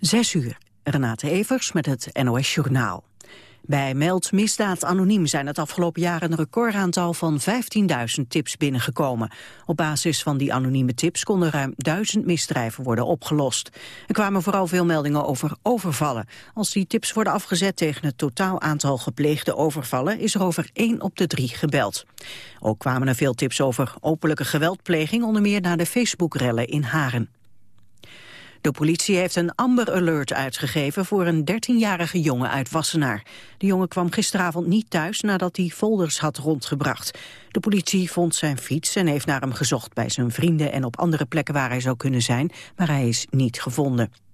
Zes uur. Renate Evers met het NOS Journaal. Bij Meld Misdaad Anoniem zijn het afgelopen jaar een recordaantal van 15.000 tips binnengekomen. Op basis van die anonieme tips konden ruim 1000 misdrijven worden opgelost. Er kwamen vooral veel meldingen over overvallen. Als die tips worden afgezet tegen het totaal aantal gepleegde overvallen is er over 1 op de 3 gebeld. Ook kwamen er veel tips over openlijke geweldpleging, onder meer na de Facebook-rellen in Haren. De politie heeft een Amber Alert uitgegeven voor een 13-jarige jongen uit Wassenaar. De jongen kwam gisteravond niet thuis nadat hij folders had rondgebracht. De politie vond zijn fiets en heeft naar hem gezocht bij zijn vrienden en op andere plekken waar hij zou kunnen zijn, maar hij is niet gevonden.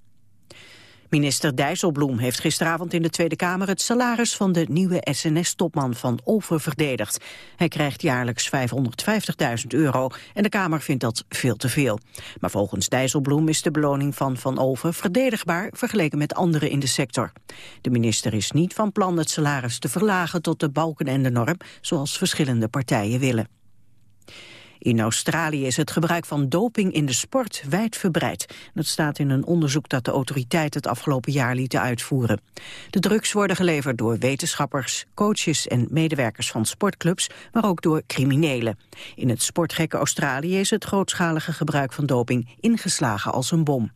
Minister Dijsselbloem heeft gisteravond in de Tweede Kamer het salaris van de nieuwe SNS-topman van Over verdedigd. Hij krijgt jaarlijks 550.000 euro en de Kamer vindt dat veel te veel. Maar volgens Dijsselbloem is de beloning van Van Over verdedigbaar vergeleken met anderen in de sector. De minister is niet van plan het salaris te verlagen tot de balken en de norm, zoals verschillende partijen willen. In Australië is het gebruik van doping in de sport wijdverbreid. Dat staat in een onderzoek dat de autoriteiten het afgelopen jaar lieten uitvoeren. De drugs worden geleverd door wetenschappers, coaches en medewerkers van sportclubs, maar ook door criminelen. In het sportgekke Australië is het grootschalige gebruik van doping ingeslagen als een bom.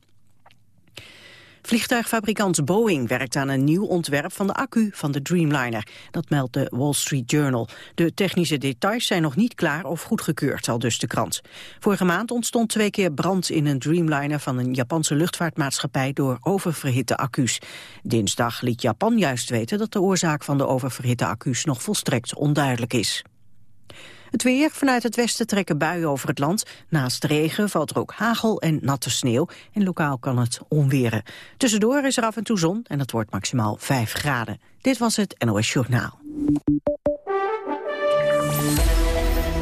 Vliegtuigfabrikant Boeing werkt aan een nieuw ontwerp van de accu van de Dreamliner. Dat meldt de Wall Street Journal. De technische details zijn nog niet klaar of goedgekeurd, al dus de krant. Vorige maand ontstond twee keer brand in een Dreamliner van een Japanse luchtvaartmaatschappij door oververhitte accu's. Dinsdag liet Japan juist weten dat de oorzaak van de oververhitte accu's nog volstrekt onduidelijk is. Het weer. Vanuit het westen trekken buien over het land. Naast regen valt er ook hagel en natte sneeuw. En lokaal kan het onweren. Tussendoor is er af en toe zon en het wordt maximaal 5 graden. Dit was het NOS Journaal.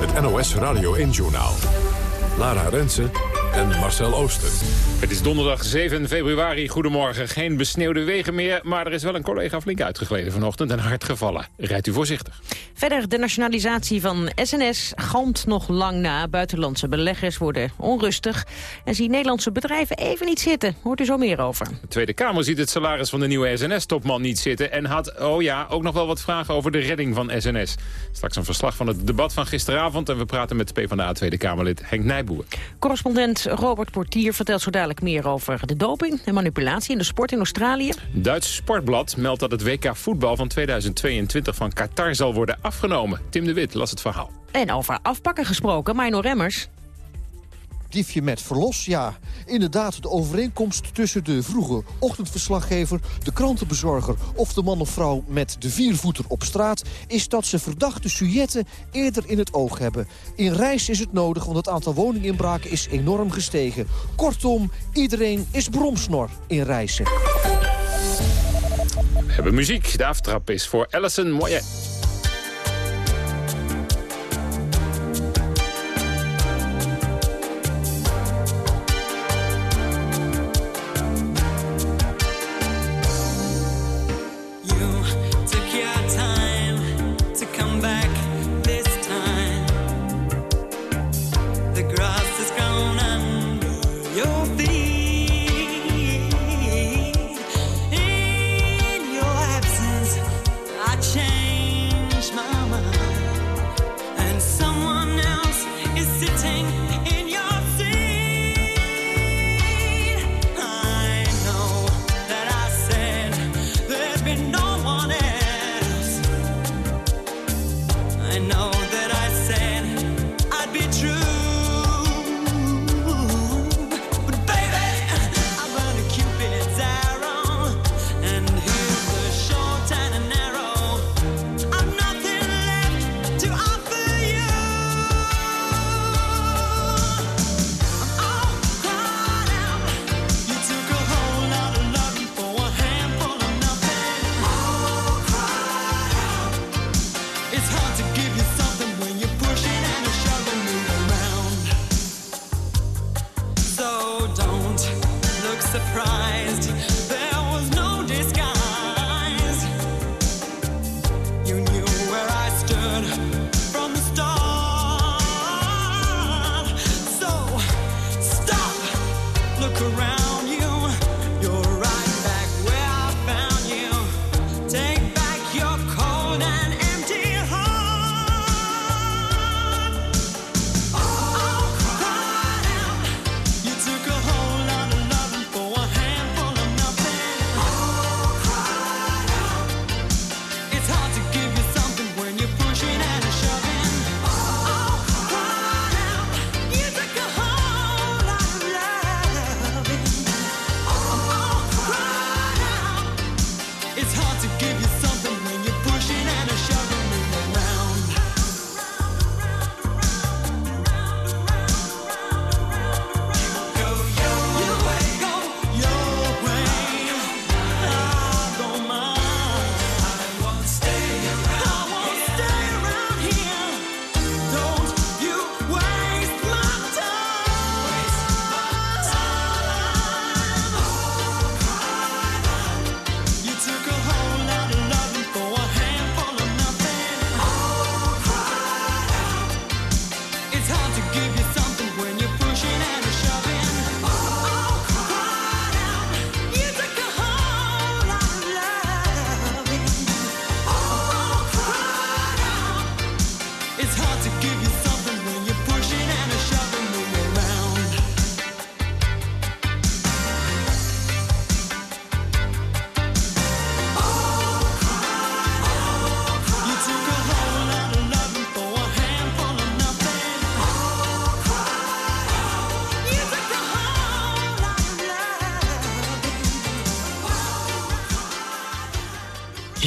Het NOS Radio 1 Journaal. Lara Rensen en Marcel Ooster. Het is donderdag 7 februari. Goedemorgen. Geen besneeuwde wegen meer, maar er is wel een collega flink uitgegleden vanochtend en hard gevallen. Rijdt u voorzichtig. Verder, de nationalisatie van SNS galmt nog lang na. Buitenlandse beleggers worden onrustig en zien Nederlandse bedrijven even niet zitten. Hoort u zo meer over. De Tweede Kamer ziet het salaris van de nieuwe SNS-topman niet zitten... en had, oh ja, ook nog wel wat vragen over de redding van SNS. Straks een verslag van het debat van gisteravond... en we praten met PvdA Tweede Kamerlid Henk Nijboer. Correspondent Robert Portier vertelt zo dadelijk meer over de doping en manipulatie in de sport in Australië. Duits Sportblad meldt dat het WK voetbal van 2022 van Qatar zal worden afgenomen. Tim de Wit las het verhaal. En over afpakken gesproken, Mino Remmers diefje met verlos. Ja, inderdaad, de overeenkomst tussen de vroege ochtendverslaggever... de krantenbezorger of de man of vrouw met de viervoeter op straat... is dat ze verdachte sujetten eerder in het oog hebben. In reis is het nodig, want het aantal woninginbraken is enorm gestegen. Kortom, iedereen is bromsnor in reizen. We hebben muziek. De aftrap is voor Alison Moyet.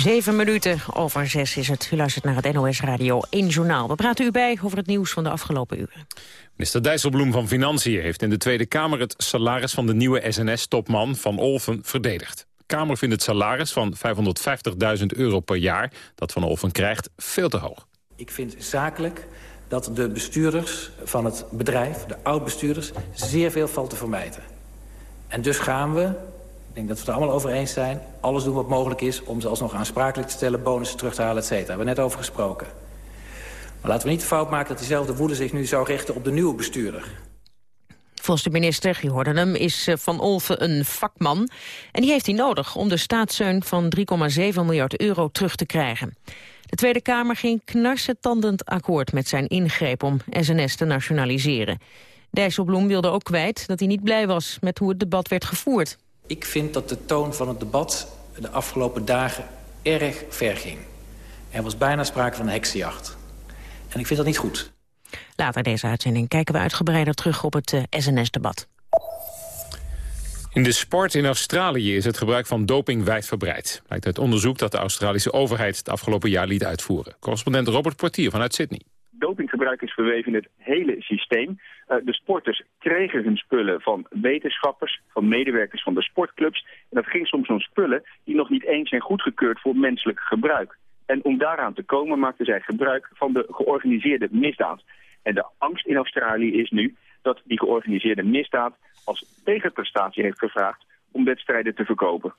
Zeven minuten over zes is het. U luistert naar het NOS Radio 1 Journaal. We praten u bij over het nieuws van de afgelopen uren. Minister Dijsselbloem van Financiën heeft in de Tweede Kamer... het salaris van de nieuwe SNS-topman Van Olven verdedigd. De Kamer vindt het salaris van 550.000 euro per jaar... dat Van Olven krijgt, veel te hoog. Ik vind zakelijk dat de bestuurders van het bedrijf, de oud-bestuurders... zeer veel valt te vermijden. En dus gaan we denk dat we het er allemaal over eens zijn. Alles doen wat mogelijk is om ze alsnog aansprakelijk te stellen... bonussen terug te halen, et cetera. Daar hebben we net over gesproken. Maar laten we niet de fout maken dat diezelfde woede zich nu zou richten op de nieuwe bestuurder. Volgens de minister, je is eh, Van Olven een vakman. En die heeft hij nodig om de staatssteun van 3,7 miljard euro terug te krijgen. De Tweede Kamer ging knarsetandend akkoord met zijn ingreep om SNS te nationaliseren. Dijsselbloem wilde ook kwijt dat hij niet blij was met hoe het debat werd gevoerd. Ik vind dat de toon van het debat de afgelopen dagen erg ver ging. Er was bijna sprake van een heksenjacht. En ik vind dat niet goed. Later deze uitzending kijken we uitgebreider terug op het uh, eh, SNS-debat. In de sport in Australië is het gebruik van doping wijdverbreid. Blijkt uit onderzoek dat de Australische overheid het afgelopen jaar liet uitvoeren. Correspondent Robert Portier vanuit Sydney dopinggebruik is verweven in het hele systeem. Uh, de sporters kregen hun spullen van wetenschappers, van medewerkers van de sportclubs. En dat ging soms om spullen die nog niet eens zijn goedgekeurd voor menselijk gebruik. En om daaraan te komen maakten zij gebruik van de georganiseerde misdaad. En de angst in Australië is nu dat die georganiseerde misdaad als tegenprestatie heeft gevraagd om wedstrijden te verkopen.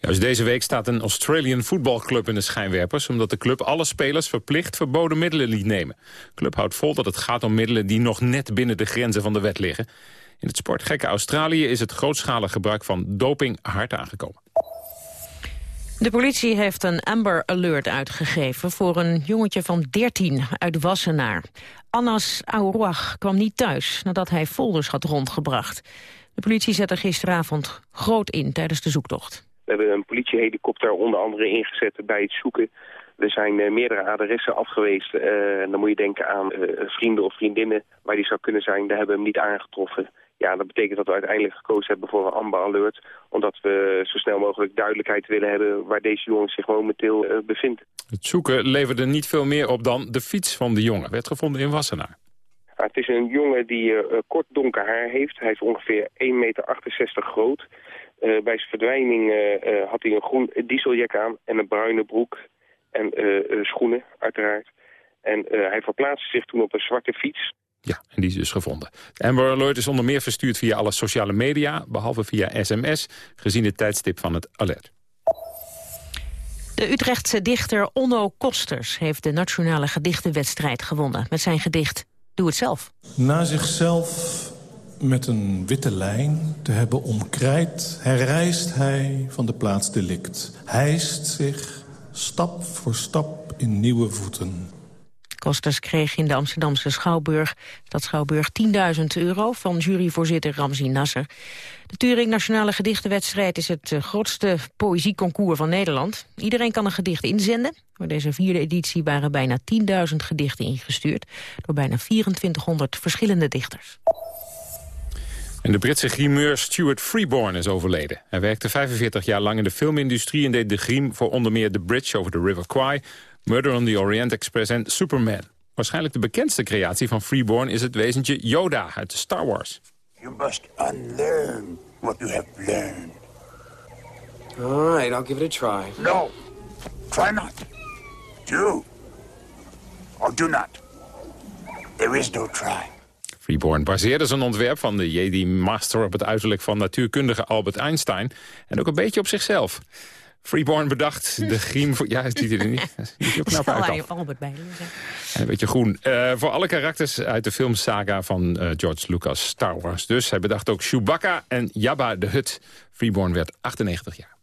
Juist deze week staat een Australian voetbalclub in de schijnwerpers... omdat de club alle spelers verplicht verboden middelen liet nemen. De club houdt vol dat het gaat om middelen die nog net binnen de grenzen van de wet liggen. In het sportgekke Australië is het grootschalig gebruik van doping hard aangekomen. De politie heeft een Amber Alert uitgegeven voor een jongetje van 13 uit Wassenaar. Annas Auroach kwam niet thuis nadat hij folders had rondgebracht. De politie zette gisteravond groot in tijdens de zoektocht. We hebben een politiehelikopter onder andere ingezet bij het zoeken. Er zijn uh, meerdere adressen afgeweest. Uh, dan moet je denken aan uh, vrienden of vriendinnen waar die zou kunnen zijn. Daar hebben we hem niet aangetroffen. Ja, dat betekent dat we uiteindelijk gekozen hebben voor een Amber Alert. Omdat we zo snel mogelijk duidelijkheid willen hebben waar deze jongen zich momenteel bevindt. Het zoeken leverde niet veel meer op dan de fiets van de jongen. Werd gevonden in Wassenaar. Het is een jongen die kort donker haar heeft. Hij is ongeveer 1,68 meter groot. Uh, bij zijn verdwijning uh, had hij een groen dieseljek aan en een bruine broek en schoenen, uiteraard. En hij verplaatste zich toen op een zwarte fiets. Ja, en die is dus gevonden. De Amber Alert is onder meer verstuurd via alle sociale media... behalve via sms, gezien het tijdstip van het alert. De Utrechtse dichter Onno Kosters heeft de Nationale Gedichtenwedstrijd gewonnen... met zijn gedicht Na zichzelf met een witte lijn te hebben omkrijt... herrijst hij van de plaats delict. Hijst zich stap voor stap in nieuwe voeten. Kosters kreeg in de Amsterdamse Schouwburg, dat Schouwburg 10.000 euro van juryvoorzitter Ramzi Nasser. De Turing Nationale Gedichtenwedstrijd is het eh, grootste poëzieconcours van Nederland. Iedereen kan een gedicht inzenden. Voor deze vierde editie waren bijna 10.000 gedichten ingestuurd door bijna 2400 verschillende dichters. En de Britse grimeur Stuart Freeborn is overleden. Hij werkte 45 jaar lang in de filmindustrie... en deed de griem voor onder meer The Bridge over the River Kwai... Murder on the Orient Express en Superman. Waarschijnlijk de bekendste creatie van Freeborn is het wezentje Yoda uit Star Wars. You must unlearn what you have learned. All right, I'll give it a try. No, try not. Do or do not. There is no try. Freeborn baseerde zijn ontwerp van de Jedi Master op het uiterlijk van natuurkundige Albert Einstein. En ook een beetje op zichzelf. Freeborn bedacht de griem voor... Ja, ziet er niet. Ziet er knap uit Albert bij. En een beetje groen. Uh, voor alle karakters uit de filmsaga van uh, George Lucas Star Wars. Dus hij bedacht ook Chewbacca en Jabba de Hut. Freeborn werd 98 jaar.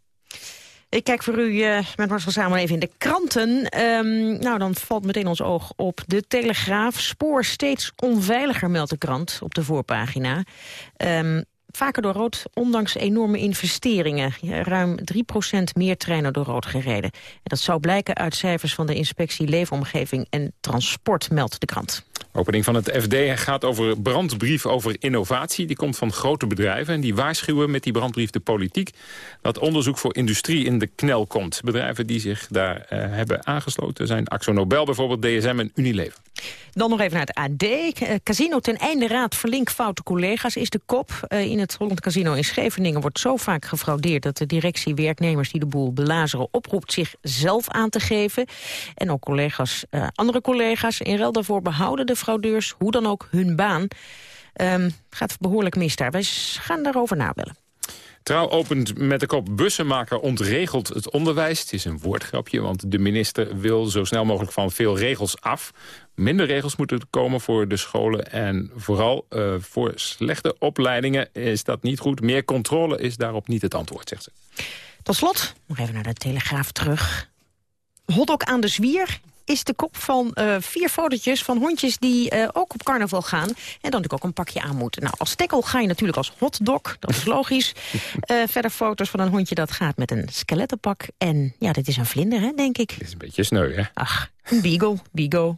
Ik kijk voor u uh, met Marcel samen even in de kranten. Um, nou, dan valt meteen ons oog op de Telegraaf. Spoor steeds onveiliger, meldt de krant op de voorpagina. Um, vaker door rood, ondanks enorme investeringen. Ruim 3% meer treinen door rood gereden. En dat zou blijken uit cijfers van de inspectie Leefomgeving en Transport, meldt de krant. Opening van het FD gaat over brandbrief over innovatie. Die komt van grote bedrijven en die waarschuwen met die brandbrief de politiek... dat onderzoek voor industrie in de knel komt. Bedrijven die zich daar uh, hebben aangesloten zijn Axo Nobel bijvoorbeeld, DSM en Unilever. Dan nog even naar het AD. Eh, casino ten einde raad verlink foute collega's is de kop. Uh, in het Holland Casino in Scheveningen wordt zo vaak gefraudeerd... dat de directie werknemers die de boel belazeren oproept zich zelf aan te geven. En ook collega's, uh, andere collega's in ruil daarvoor behouden de fraudeurs... hoe dan ook hun baan. Um, gaat behoorlijk mis daar. Wij gaan daarover nabellen. Trouw opent met de kop bussenmaker ontregelt het onderwijs. Het is een woordgrapje, want de minister wil zo snel mogelijk van veel regels af. Minder regels moeten komen voor de scholen. En vooral uh, voor slechte opleidingen is dat niet goed. Meer controle is daarop niet het antwoord, zegt ze. Tot slot, nog even naar de Telegraaf terug. Hotdog aan de zwier is de kop van uh, vier fotootjes van hondjes die uh, ook op carnaval gaan. En dan natuurlijk ook een pakje aan moeten. Nou, als stekkel ga je natuurlijk als hotdog, dat is logisch. uh, verder foto's van een hondje dat gaat met een skelettenpak. En ja, dit is een vlinder, hè, denk ik. Dit is een beetje sneu, hè? Ach, een beagle, Bigo.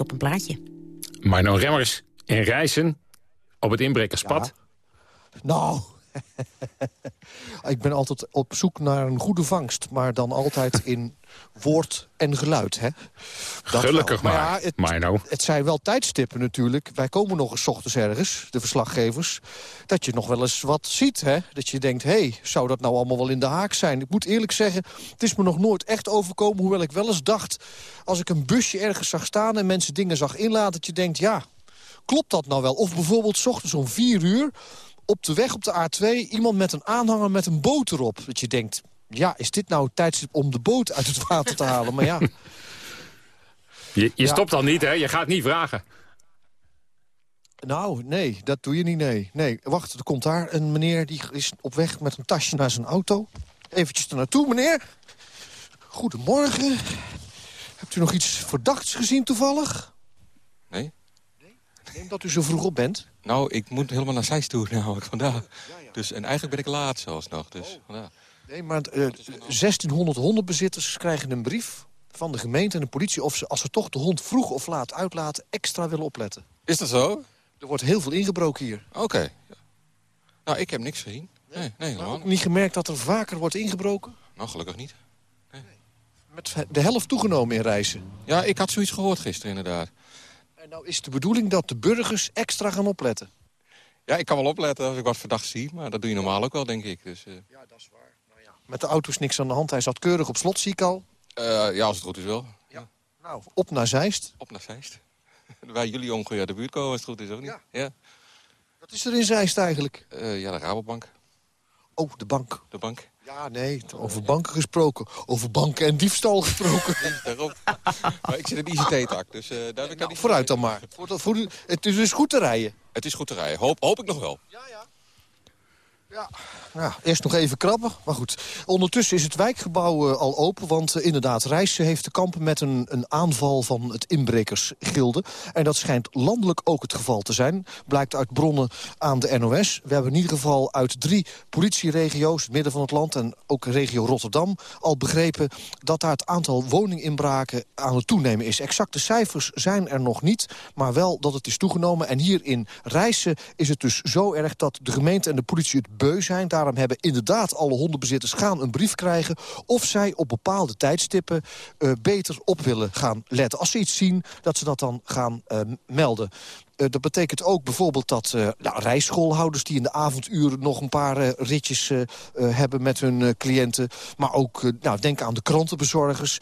Op een plaatje. Marno Remmers in Reizen op het inbrekerspad. Ja. Nou, ik ben altijd op zoek naar een goede vangst. Maar dan altijd in woord en geluid. Hè? Dat Gelukkig maar, maar ja, het, nou. het zijn wel tijdstippen natuurlijk. Wij komen nog eens ochtends ergens, de verslaggevers... dat je nog wel eens wat ziet. Hè? Dat je denkt, hé, hey, zou dat nou allemaal wel in de haak zijn? Ik moet eerlijk zeggen, het is me nog nooit echt overkomen... hoewel ik wel eens dacht, als ik een busje ergens zag staan... en mensen dingen zag inlaten, dat je denkt, ja, klopt dat nou wel? Of bijvoorbeeld s ochtends om vier uur op de weg op de A2 iemand met een aanhanger met een boot erop. Dat je denkt, ja, is dit nou tijdstip om de boot uit het water te halen? Maar ja... Je, je stopt dan niet, hè? Je gaat niet vragen. Nou, nee, dat doe je niet, nee. Nee, wacht, er komt daar een meneer die is op weg met een tasje naar zijn auto. Eventjes naartoe, meneer. Goedemorgen. Hebt u nog iets verdachts gezien toevallig? Nee. Neem dat u zo vroeg op bent? Nou, ik moet helemaal naar Zeist toe namelijk vandaag. Dus, en eigenlijk ben ik laat zelfs nog. Dus, vandaar. Nee, maar uh, 1600 hondenbezitters krijgen een brief van de gemeente en de politie... of ze, als ze toch de hond vroeg of laat uitlaten, extra willen opletten. Is dat zo? Er wordt heel veel ingebroken hier. Oké. Nou, ik heb niks gezien. Nee, nee, niet gemerkt dat er vaker wordt ingebroken? Nou, gelukkig niet. Nee. Met de helft toegenomen in reizen? Ja, ik had zoiets gehoord gisteren inderdaad. En nou is de bedoeling dat de burgers extra gaan opletten? Ja, ik kan wel opletten als ik wat verdacht zie. Maar dat doe je normaal ook wel, denk ik. Dus, uh... Ja, dat is waar. Nou ja. Met de auto's niks aan de hand. Hij zat keurig op slot, zie ik al. Uh, ja, als het goed is wel. Ja. Nou, op naar Zeist. Op naar Zeist. Waar jullie ongeveer uit de buurt komen, als het goed is, ook niet? Ja. ja. Wat is er in Zeist eigenlijk? Uh, ja, de Rabobank. Oh, de bank. De bank. Ja, nee, over banken gesproken. Over banken en diefstal gesproken. Daarop. maar ik zit in ICT-tak, dus uh, daar heb ik nou, niet Vooruit dan maar. Voor, voor, het is dus goed te rijden. Het is goed te rijden. Hoop, hoop ik nog wel. Ja, ja. Ja, nou, eerst nog even krabben. Maar goed, ondertussen is het wijkgebouw uh, al open. Want uh, inderdaad, Rijssen heeft te kampen met een, een aanval van het inbrekersgilde. En dat schijnt landelijk ook het geval te zijn. Blijkt uit bronnen aan de NOS. We hebben in ieder geval uit drie politieregio's, het midden van het land... en ook regio Rotterdam, al begrepen dat daar het aantal woninginbraken aan het toenemen is. Exacte cijfers zijn er nog niet, maar wel dat het is toegenomen. En hier in Rijssen is het dus zo erg dat de gemeente en de politie het beu zijn. Daarom hebben inderdaad alle hondenbezitters gaan een brief krijgen... of zij op bepaalde tijdstippen uh, beter op willen gaan letten. Als ze iets zien, dat ze dat dan gaan uh, melden. Uh, dat betekent ook bijvoorbeeld dat uh, nou, rijschoolhouders... die in de avonduren nog een paar ritjes hebben met hun cliënten... maar ook, nou, denk aan de krantenbezorgers...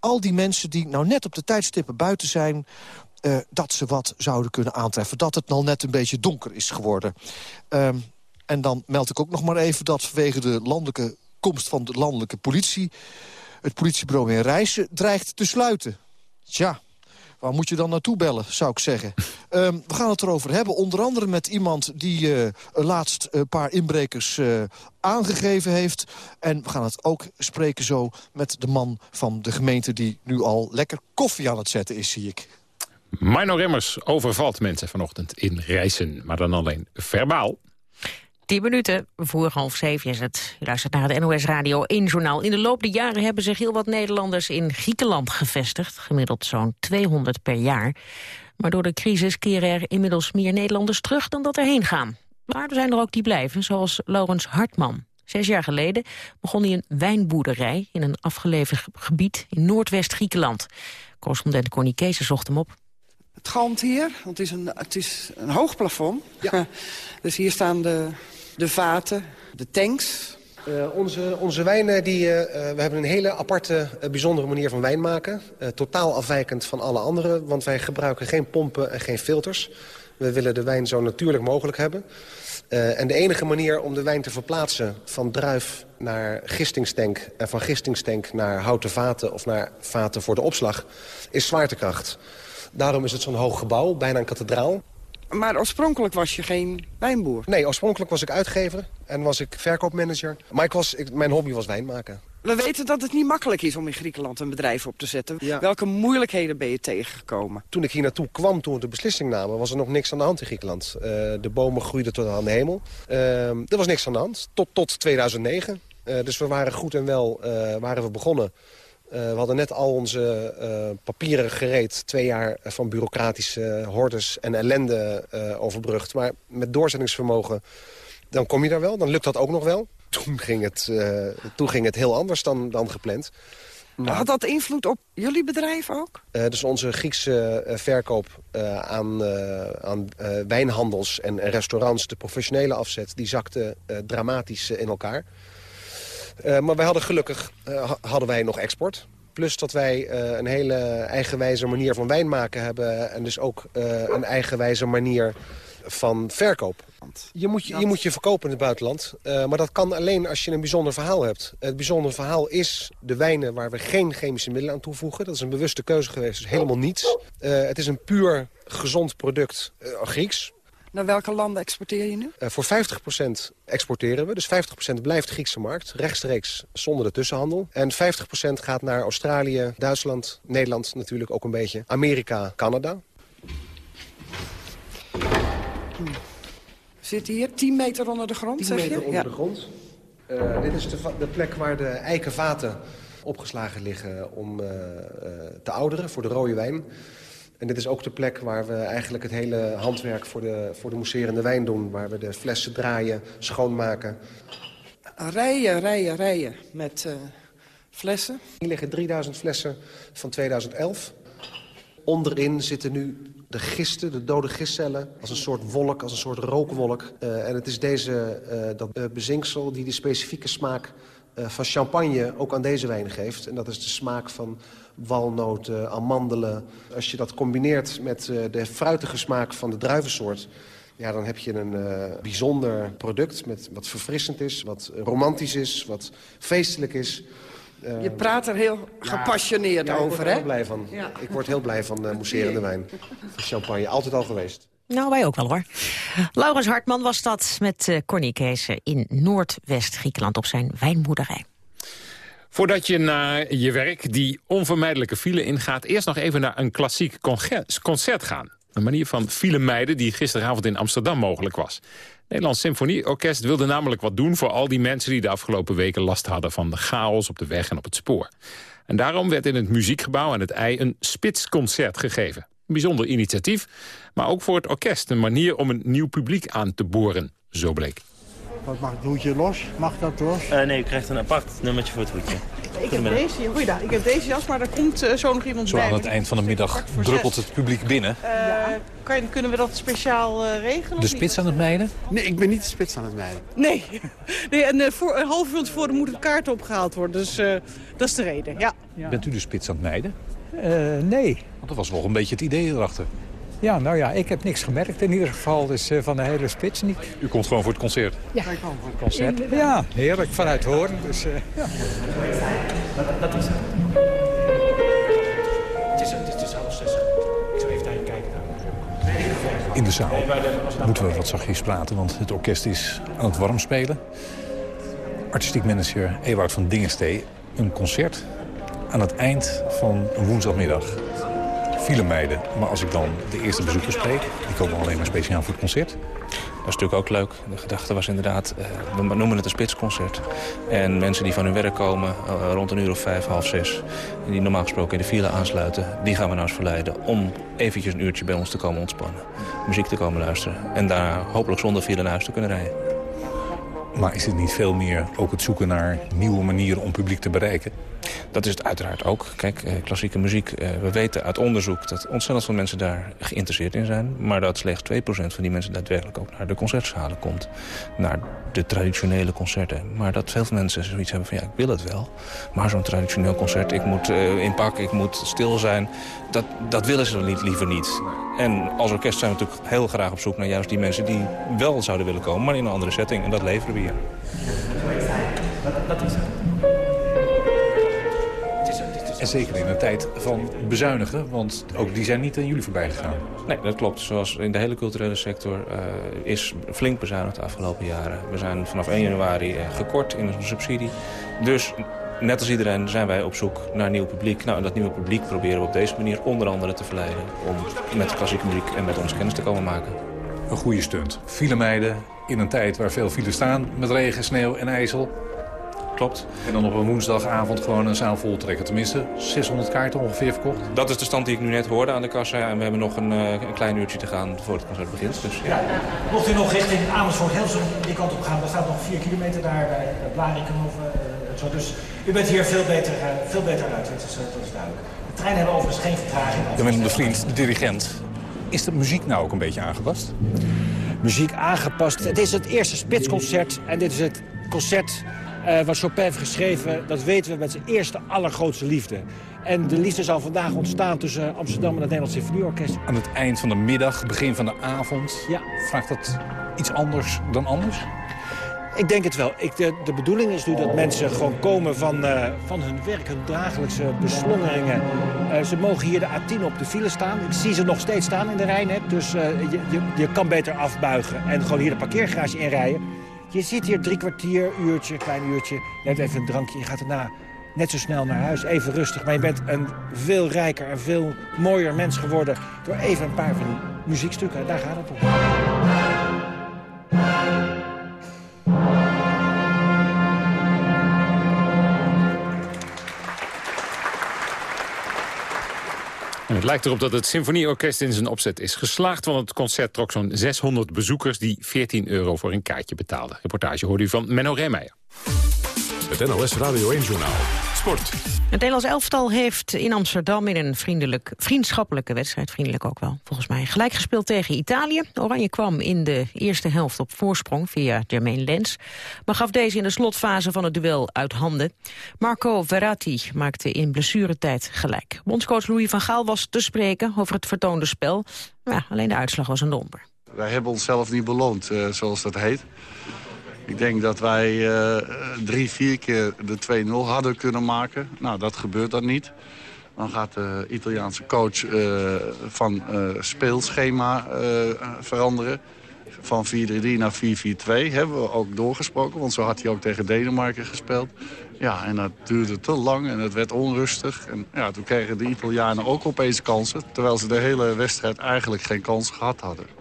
al die mensen die nou net op de tijdstippen buiten zijn... dat ze wat zouden kunnen aantreffen. Dat het nou net een beetje donker is geworden. En dan meld ik ook nog maar even dat vanwege de landelijke komst van de landelijke politie... het politiebureau in Rijssen dreigt te sluiten. Tja, waar moet je dan naartoe bellen, zou ik zeggen. um, we gaan het erover hebben, onder andere met iemand... die uh, laatst een paar inbrekers uh, aangegeven heeft. En we gaan het ook spreken zo met de man van de gemeente... die nu al lekker koffie aan het zetten is, zie ik. Mino Remmers overvalt mensen vanochtend in Rijssen, maar dan alleen verbaal. 10 minuten voor half zeven is het. U luistert naar het NOS Radio 1 journaal. In de loop der jaren hebben zich heel wat Nederlanders in Griekenland gevestigd. Gemiddeld zo'n 200 per jaar. Maar door de crisis keren er inmiddels meer Nederlanders terug dan dat er heen gaan. Maar er zijn er ook die blijven, zoals Laurens Hartman. Zes jaar geleden begon hij een wijnboerderij in een afgelegen gebied in Noordwest-Griekenland. Correspondent Connie Kees zocht hem op. Het galmt hier, want het is een, het is een hoog plafond. Ja. dus hier staan de, de vaten, de tanks. Uh, onze, onze wijnen, die, uh, we hebben een hele aparte, uh, bijzondere manier van wijn maken. totaal afwijkend van alle andere, want wij gebruiken geen pompen en geen filters. We willen de wijn zo natuurlijk mogelijk hebben. en de enige manier om de wijn te verplaatsen van druif naar gistingstank... en van gistingstank naar houten vaten of naar vaten voor de opslag, is zwaartekracht. Daarom is het zo'n hoog gebouw, bijna een kathedraal. Maar oorspronkelijk was je geen wijnboer? Nee, oorspronkelijk was ik uitgever en was ik verkoopmanager. Maar ik was, ik, mijn hobby was wijn maken. We weten dat het niet makkelijk is om in Griekenland een bedrijf op te zetten. Ja. Welke moeilijkheden ben je tegengekomen? Toen ik hier naartoe kwam, toen we de beslissing namen... was er nog niks aan de hand in Griekenland. Uh, de bomen groeiden tot aan de hemel. Uh, er was niks aan de hand, tot, tot 2009. Uh, dus we waren goed en wel waren we begonnen... Uh, we hadden net al onze uh, papieren gereed. Twee jaar van bureaucratische hordes en ellende overbrugd. Maar met doorzettingsvermogen, dan kom je daar wel. Dan lukt dat ook nog wel. Toen ging het, toen ging het heel anders dan, dan gepland. Nou, Had dat invloed op jullie bedrijf ook? dus onze Griekse verkoop aan, aan wijnhandels en restaurants... de professionele afzet, die zakte dramatisch in elkaar. Uh, maar wij hadden gelukkig uh, hadden wij nog export. Plus dat wij uh, een hele eigenwijze manier van wijn maken hebben... en dus ook een eigenwijze manier van verkoop. Je moet je, je, moet je verkopen in het buitenland. maar dat kan alleen als je een bijzonder verhaal hebt. Het bijzondere verhaal is de wijnen waar we geen chemische middelen aan toevoegen. Dat is een bewuste keuze geweest, dus helemaal niets. het is een puur gezond product, Grieks. Naar welke landen exporteer je nu? Uh, voor 50% exporteren we, dus 50% blijft de Griekse markt. Rechtstreeks zonder de tussenhandel. En 50% gaat naar Australië, Duitsland, Nederland natuurlijk ook een beetje. Amerika, Canada. Zit hier 10 meter onder de grond, 10 zeg meter je? onder de grond. Uh, dit is de, de, plek waar de eikenvaten opgeslagen liggen om uh, uh, te ouderen voor de rode wijn. En dit is ook de plek waar we eigenlijk het hele handwerk voor de, voor de mousserende wijn doen. Waar we de flessen draaien, schoonmaken. Rijen, rijen, rijen met uh, flessen. Hier liggen 3000 flessen van 2011. Onderin zitten nu de gisten, de dode gistcellen, als een soort wolk, als een soort rookwolk. Uh, en het is deze, uh, dat bezinksel die de specifieke smaak van champagne ook aan deze wijn geeft. En dat is de smaak van walnoten, amandelen. Als je dat combineert met de fruitige smaak van de druivensoort... Ja, dan heb je een bijzonder product met, wat verfrissend is, wat romantisch is, wat feestelijk is... Uh, je praat er heel gepassioneerd ja, over, hè? hè? Blij van. Ja. Ik word heel blij van uh, mousserende wijn. Van champagne, altijd al geweest. Nou, wij ook wel hoor. Laurens Hartman was dat met uh, Corny Kees in Noordwest-Griekenland op zijn wijnboerderij. Voordat je naar je werk die onvermijdelijke file ingaat... eerst nog even naar een klassiek concert gaan. Een manier van file mijden die gisteravond in Amsterdam mogelijk was. Nederlands Symfonieorkest wilde namelijk wat doen... voor al die mensen die de afgelopen weken last hadden... van de chaos op de weg en op het spoor. En daarom werd in het muziekgebouw aan het IJ een spitsconcert gegeven. Een bijzonder initiatief, maar ook voor het orkest... een manier om een nieuw publiek aan te boren, zo bleek. Wat mag het hoedje los? Mag dat los? Uh, nee, u krijgt een apart nummertje voor het hoedje. Ik heb, deze, goeiedag, ik heb deze jas, maar er komt uh, zo nog iemand zo bij. Zo aan het eind van de middag druppelt het publiek binnen. Uh, kan, kunnen we dat speciaal uh, regelen? De spits aan het mijden? Nee, ik ben niet de spits aan het mijden. Nee, nee en voor, een half uur tevoren moeten de kaarten opgehaald worden. Dus dat is de reden, ja. ja. Bent u de spits aan het mijden? nee. Want dat was wel een beetje het idee erachter. Ja, nou ja, ik heb niks gemerkt in ieder geval, dus uh, van de hele spits niet. U komt gewoon voor het concert? Ja, ik kom voor het concert. Ja, heerlijk, vanuit Hoorn. Dus, uh, ja. Dat is het. Het is, het is half zes. Ik zal even naar je kijken. In de zaal moeten we wat zachtjes praten, want het orkest is aan het warm spelen. Artistiek manager Ewout van Dingenstee. Een concert aan het eind van een woensdagmiddag file meiden. Maar als ik dan de eerste bezoekers spreek, die komen alleen maar speciaal voor het concert. Dat is natuurlijk ook leuk. De gedachte was inderdaad, uh, we noemen het een spitsconcert. En mensen die van hun werk komen, uh, rond een uur of vijf, half zes... en die normaal gesproken in de file aansluiten... die gaan we nou eens verleiden om eventjes een uurtje bij ons te komen ontspannen. Muziek te komen luisteren. En daarna hopelijk zonder file naar huis te kunnen rijden. Maar is het niet veel meer ook het zoeken naar nieuwe manieren om publiek te bereiken? Dat is het uiteraard ook. Kijk, eh, klassieke muziek, eh, we weten uit onderzoek dat ontzettend veel mensen daar geïnteresseerd in zijn. Maar dat slechts 2% van die mensen daadwerkelijk ook naar de concertzalen komt. Naar de traditionele concerten. Maar dat veel mensen zoiets hebben van ja, ik wil het wel. Maar zo'n traditioneel concert, ik moet uh, in pak, ik moet stil zijn. Dat, dat willen ze dan liever niet. En als orkest zijn we natuurlijk heel graag op zoek naar juist die mensen die wel zouden willen komen. Maar in een andere setting. En dat leveren we hier. Dat is het. Zeker in een tijd van bezuinigen, want ook die zijn niet aan jullie voorbij gegaan. Nee, dat klopt. Zoals in de hele culturele sector uh, is flink bezuinigd de afgelopen jaren. We zijn vanaf 1 januari uh, gekort in onze subsidie. Dus net als iedereen zijn wij op zoek naar nieuw publiek. Nou, en dat nieuwe publiek proberen we op deze manier onder andere te verleiden... om met klassieke muziek en met ons kennis te komen maken. Een goede stunt. File meiden in een tijd waar veel files staan met regen, sneeuw en ijzel. Klopt. En dan op een woensdagavond gewoon een zaal vol trekken. Tenminste, 600 kaarten ongeveer verkocht. Dat is de stand die ik nu net hoorde aan de kassa. En we hebben nog een, uh, een klein uurtje te gaan voor het concert begint. Dus, ja. Ja, mocht u nog richting Amersfoort, Hilsum die kant op gaan, daar staat nog 4 kilometer daar bij Blarikum of uh, zo. Dus u bent hier veel beter, uh, veel beter uit, dat is, dat is duidelijk. De treinen hebben overigens geen vertraging. Ja, met de vriend, de dirigent. Is de muziek nou ook een beetje aangepast? Muziek aangepast. Het is het eerste spitsconcert en dit is het concert uh, wat Chopin heeft geschreven, dat weten we met zijn eerste allergrootste liefde. En de liefde zal vandaag ontstaan tussen Amsterdam en het Nederlands Symfonieorkest. Aan het eind van de middag, begin van de avond, ja. vraagt dat iets anders dan anders? Ik denk het wel. Ik, de, de bedoeling is nu dat mensen gewoon komen van, uh, van hun werk, hun dagelijkse beslongeringen. Uh, ze mogen hier de A10 op de file staan. Ik zie ze nog steeds staan in de rijnet. Dus uh, je, je, je kan beter afbuigen en gewoon hier de parkeergarage inrijden. Je zit hier drie kwartier, uurtje, klein uurtje. Je neemt even een drankje, je gaat daarna net zo snel naar huis. Even rustig, maar je bent een veel rijker en veel mooier mens geworden... door even een paar van die muziekstukken. Daar gaat het om. Het lijkt erop dat het symfonieorkest in zijn opzet is geslaagd... want het concert trok zo'n 600 bezoekers die 14 euro voor een kaartje betaalden. Reportage hoorde u van Menno Reemeijer. Het NOS Radio 1-journaal. Sport. Het Nederlands elftal heeft in Amsterdam in een vriendelijk, vriendschappelijke wedstrijd, vriendelijk ook wel, volgens mij, gelijk gespeeld tegen Italië. Oranje kwam in de eerste helft op voorsprong via Jermaine Lens, maar gaf deze in de slotfase van het duel uit handen. Marco Verratti maakte in blessuretijd gelijk. Bondscoach Louis van Gaal was te spreken over het vertoonde spel, maar ja, alleen de uitslag was een domper. Wij hebben onszelf niet beloond, uh, zoals dat heet. Ik denk dat wij uh, drie, vier keer de 2-0 hadden kunnen maken. Nou, dat gebeurt dan niet. Dan gaat de Italiaanse coach uh, van uh, speelschema veranderen. Van 4-3-3 naar 4-4-2 hebben we ook doorgesproken. Want zo had hij ook tegen Denemarken gespeeld. Ja, en dat duurde te lang en het werd onrustig. En ja, toen kregen de Italianen ook opeens kansen. Terwijl ze de hele wedstrijd eigenlijk geen kans gehad hadden.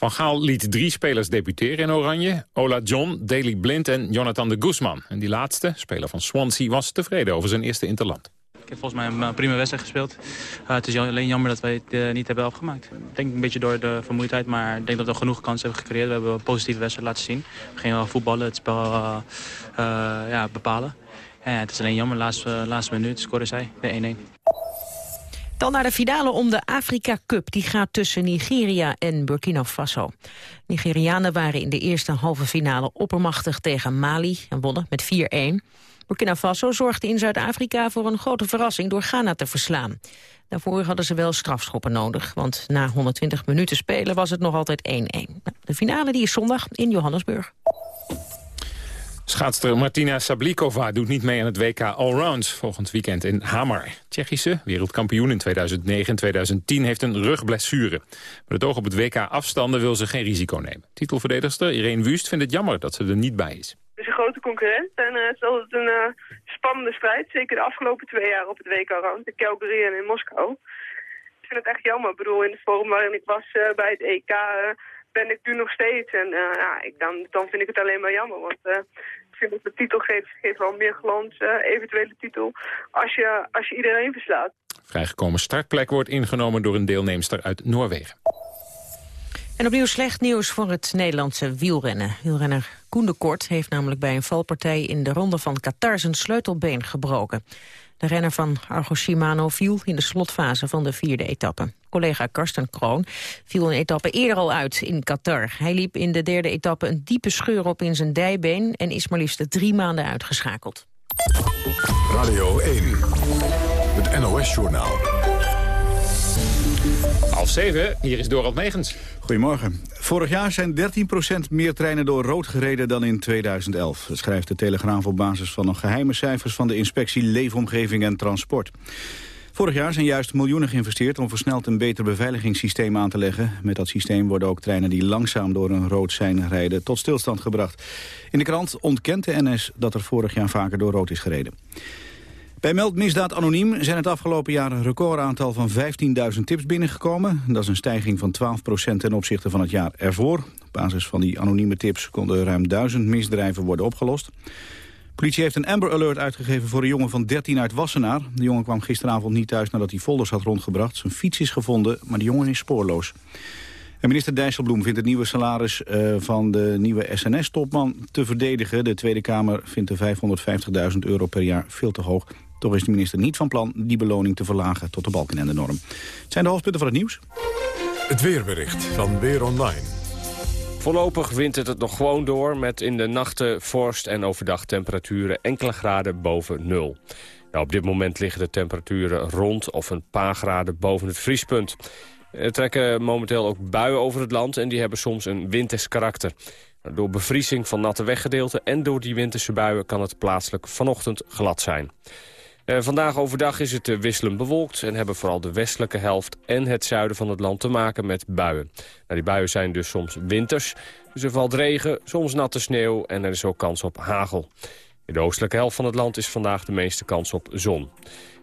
Van Gaal liet drie spelers debuteren in Oranje. Ola John, Daley Blind en Jonathan de Guzman. En die laatste, speler van Swansea, was tevreden over zijn eerste interland. Ik heb volgens mij een prima wedstrijd gespeeld. Uh, het is alleen jammer dat wij het uh, niet hebben afgemaakt. Ik denk een beetje door de vermoeidheid, maar ik denk dat we genoeg kansen hebben gecreëerd. We hebben een positieve wedstrijd laten zien. We gingen wel voetballen, het spel ja, bepalen. En het is alleen jammer, laatste, laatste minuut scoren zij de 1-1. Dan naar de finale om de Afrika Cup. Die gaat tussen Nigeria en Burkina Faso. Nigerianen waren in de eerste halve finale oppermachtig tegen Mali en wonnen met 4-1. Burkina Faso zorgde in Zuid-Afrika voor een grote verrassing door Ghana te verslaan. Daarvoor hadden ze wel strafschoppen nodig, want na 120 minuten spelen was het nog altijd 1-1. De finale die is zondag in Johannesburg. Schaatster Martina Sablikova doet niet mee aan het WK Allrounds volgend weekend in Hamar. Tsjechische, wereldkampioen in 2009 en 2010, heeft een rugblessure. Met het oog op het WK afstanden wil ze geen risico nemen. Titelverdedigster Irene Wust vindt het jammer dat ze er niet bij is. Het is een grote concurrent en uh, het is altijd een uh, spannende strijd. Zeker de afgelopen twee jaar op het WK Allround, in Calgary en in Moskou. Ik vind het echt jammer. Ik bedoel, in de vorm waarin ik was uh, bij het EK ben ik nu nog steeds. En ja, ik, dan, dan vind ik het alleen maar jammer. Want vind dat de titel geeft, geeft wel meer glans, uh, eventuele titel, als je, als je iedereen verslaat. Vrijgekomen startplek wordt ingenomen door een deelnemster uit Noorwegen. En opnieuw slecht nieuws voor het Nederlandse wielrennen. Wielrenner Koen de Kort heeft namelijk bij een valpartij in de ronde van Qatar zijn sleutelbeen gebroken. De renner van Argo Shimano viel in de slotfase van de vierde etappe. Collega Karsten Kroon viel een etappe eerder al uit in Qatar. Hij liep in de derde etappe een diepe scheur op in zijn dijbeen... en is maar liefst drie maanden uitgeschakeld. Radio 1, het NOS-journaal. Half zeven, hier is Dorald Megens. Goedemorgen. Vorig jaar zijn 13% meer treinen door rood gereden dan in 2011. Dat schrijft de Telegraaf op basis van nog geheime cijfers... van de inspectie Leefomgeving en Transport. Vorig jaar zijn juist miljoenen geïnvesteerd om versneld een beter beveiligingssysteem aan te leggen. Met dat systeem worden ook treinen die langzaam door een rood zijn rijden tot stilstand gebracht. In de krant ontkent de NS dat er vorig jaar vaker door rood is gereden. Bij Meldmisdaad Anoniem zijn het afgelopen jaar een recordaantal van 15.000 tips binnengekomen. Dat is een stijging van 12% ten opzichte van het jaar ervoor. Op basis van die anonieme tips konden ruim 1000 misdrijven worden opgelost. Politie heeft een Amber Alert uitgegeven voor een jongen van 13 uit Wassenaar. De jongen kwam gisteravond niet thuis nadat hij folders had rondgebracht. Zijn fiets is gevonden, maar de jongen is spoorloos. En minister Dijsselbloem vindt het nieuwe salaris uh, van de nieuwe SNS-topman te verdedigen. De Tweede Kamer vindt de 550.000 euro per jaar veel te hoog. Toch is de minister niet van plan die beloning te verlagen tot de balkenende-norm. Het zijn de hoofdpunten van het nieuws. Het weerbericht van Weer Online. Voorlopig wint het het nog gewoon door met in de nachten vorst en overdag temperaturen enkele graden boven nul. Nou, op dit moment liggen de temperaturen rond of een paar graden boven het vriespunt. Er trekken momenteel ook buien over het land en die hebben soms een winters karakter. Door bevriezing van natte weggedeelten en door die winterse buien... kan het plaatselijk vanochtend glad zijn. Eh, vandaag overdag is het uh, wisselend bewolkt... en hebben vooral de westelijke helft en het zuiden van het land te maken met buien. Nou, die buien zijn dus soms winters. Dus er valt regen, soms natte sneeuw en er is ook kans op hagel. In de oostelijke helft van het land is vandaag de meeste kans op zon.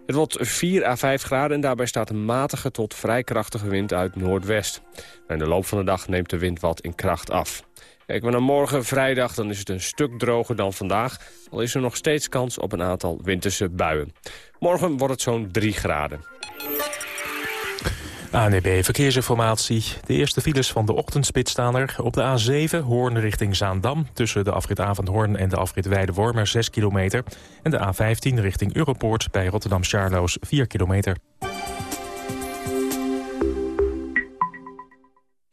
Het wordt 4 à 5 graden en daarbij staat een matige tot vrij krachtige wind uit noordwest. In de loop van de dag neemt de wind wat in kracht af. Kijken we morgen, vrijdag, dan is het een stuk droger dan vandaag. Al is er nog steeds kans op een aantal winterse buien. Morgen wordt het zo'n 3 graden. ANB Verkeersinformatie. De eerste files van de ochtendspit staan er. Op de A7 Hoorn richting Zaandam. Tussen de afrit Avondhoorn en de afrit Weidewormer 6 kilometer. En de A15 richting Europoort bij Rotterdam-Charloes 4 kilometer.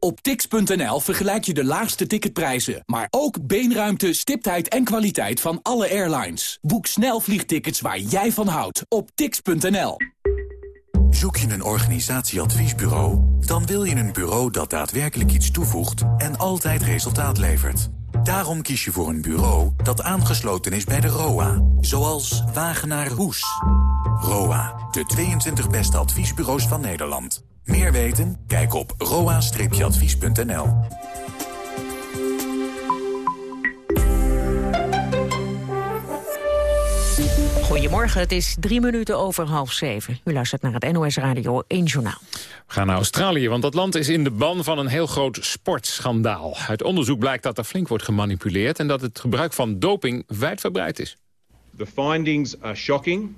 Op tix.nl vergelijk je de laagste ticketprijzen, maar ook beenruimte, stiptheid en kwaliteit van alle airlines. Boek snel vliegtickets waar jij van houdt op tix.nl. Zoek je een organisatieadviesbureau? Dan wil je een bureau dat daadwerkelijk iets toevoegt en altijd resultaat levert. Daarom kies je voor een bureau dat aangesloten is bij de ROA, zoals Wagenaar Hoes. ROA, de 22 beste adviesbureaus van Nederland. Meer weten? Kijk op roa-advies.nl. Goedemorgen, het is drie minuten over half zeven. U luistert naar het NOS Radio 1 Journaal. We gaan naar Australië, want dat land is in de ban van een heel groot sportschandaal. Uit onderzoek blijkt dat er flink wordt gemanipuleerd... en dat het gebruik van doping wijdverbreid is. The findings are shocking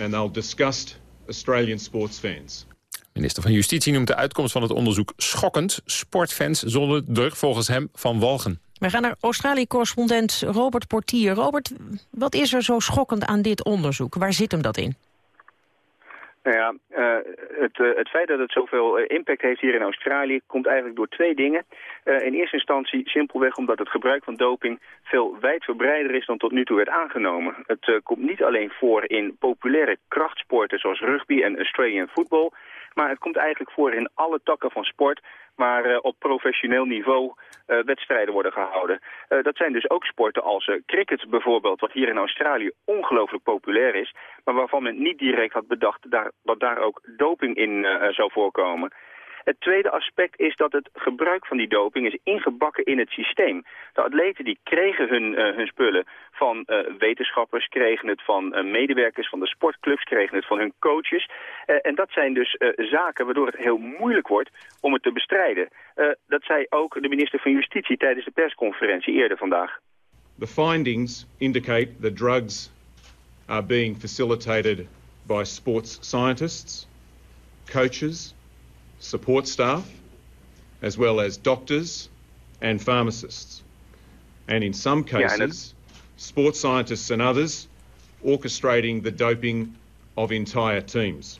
and they'll disgust Australian sports fans. Minister van Justitie noemt de uitkomst van het onderzoek schokkend. Sportfans zullen er volgens hem van walgen. We gaan naar Australië-correspondent Robert Portier. Robert, wat is er zo schokkend aan dit onderzoek? Waar zit hem dat in? Nou ja, uh, het, uh, het feit dat het zoveel uh, impact heeft hier in Australië komt eigenlijk door twee dingen. in eerste instantie simpelweg omdat het gebruik van doping veel wijdverbreider is dan tot nu toe werd aangenomen. Het komt niet alleen voor in populaire krachtsporten zoals rugby en Australian football, maar het komt eigenlijk voor in alle takken van sport waar uh, op professioneel niveau uh, wedstrijden worden gehouden. Uh, dat zijn dus ook sporten als cricket bijvoorbeeld, wat hier in Australië ongelooflijk populair is, maar waarvan men niet direct had bedacht dat daar ook doping in zou voorkomen. Het tweede aspect is dat het gebruik van die doping is ingebakken in het systeem. De atleten die kregen hun, uh, hun spullen van uh, wetenschappers, kregen het van uh, medewerkers van de sportclubs, kregen het van hun coaches. en dat zijn dus zaken waardoor het heel moeilijk wordt om het te bestrijden. dat zei ook de minister van Justitie tijdens de persconferentie eerder vandaag. The findings indicate that drugs are being facilitated by sports scientists, coaches support staff, as well as doctors and pharmacists. And in some cases, ja, sports scientists and others orchestrating the doping of entire teams.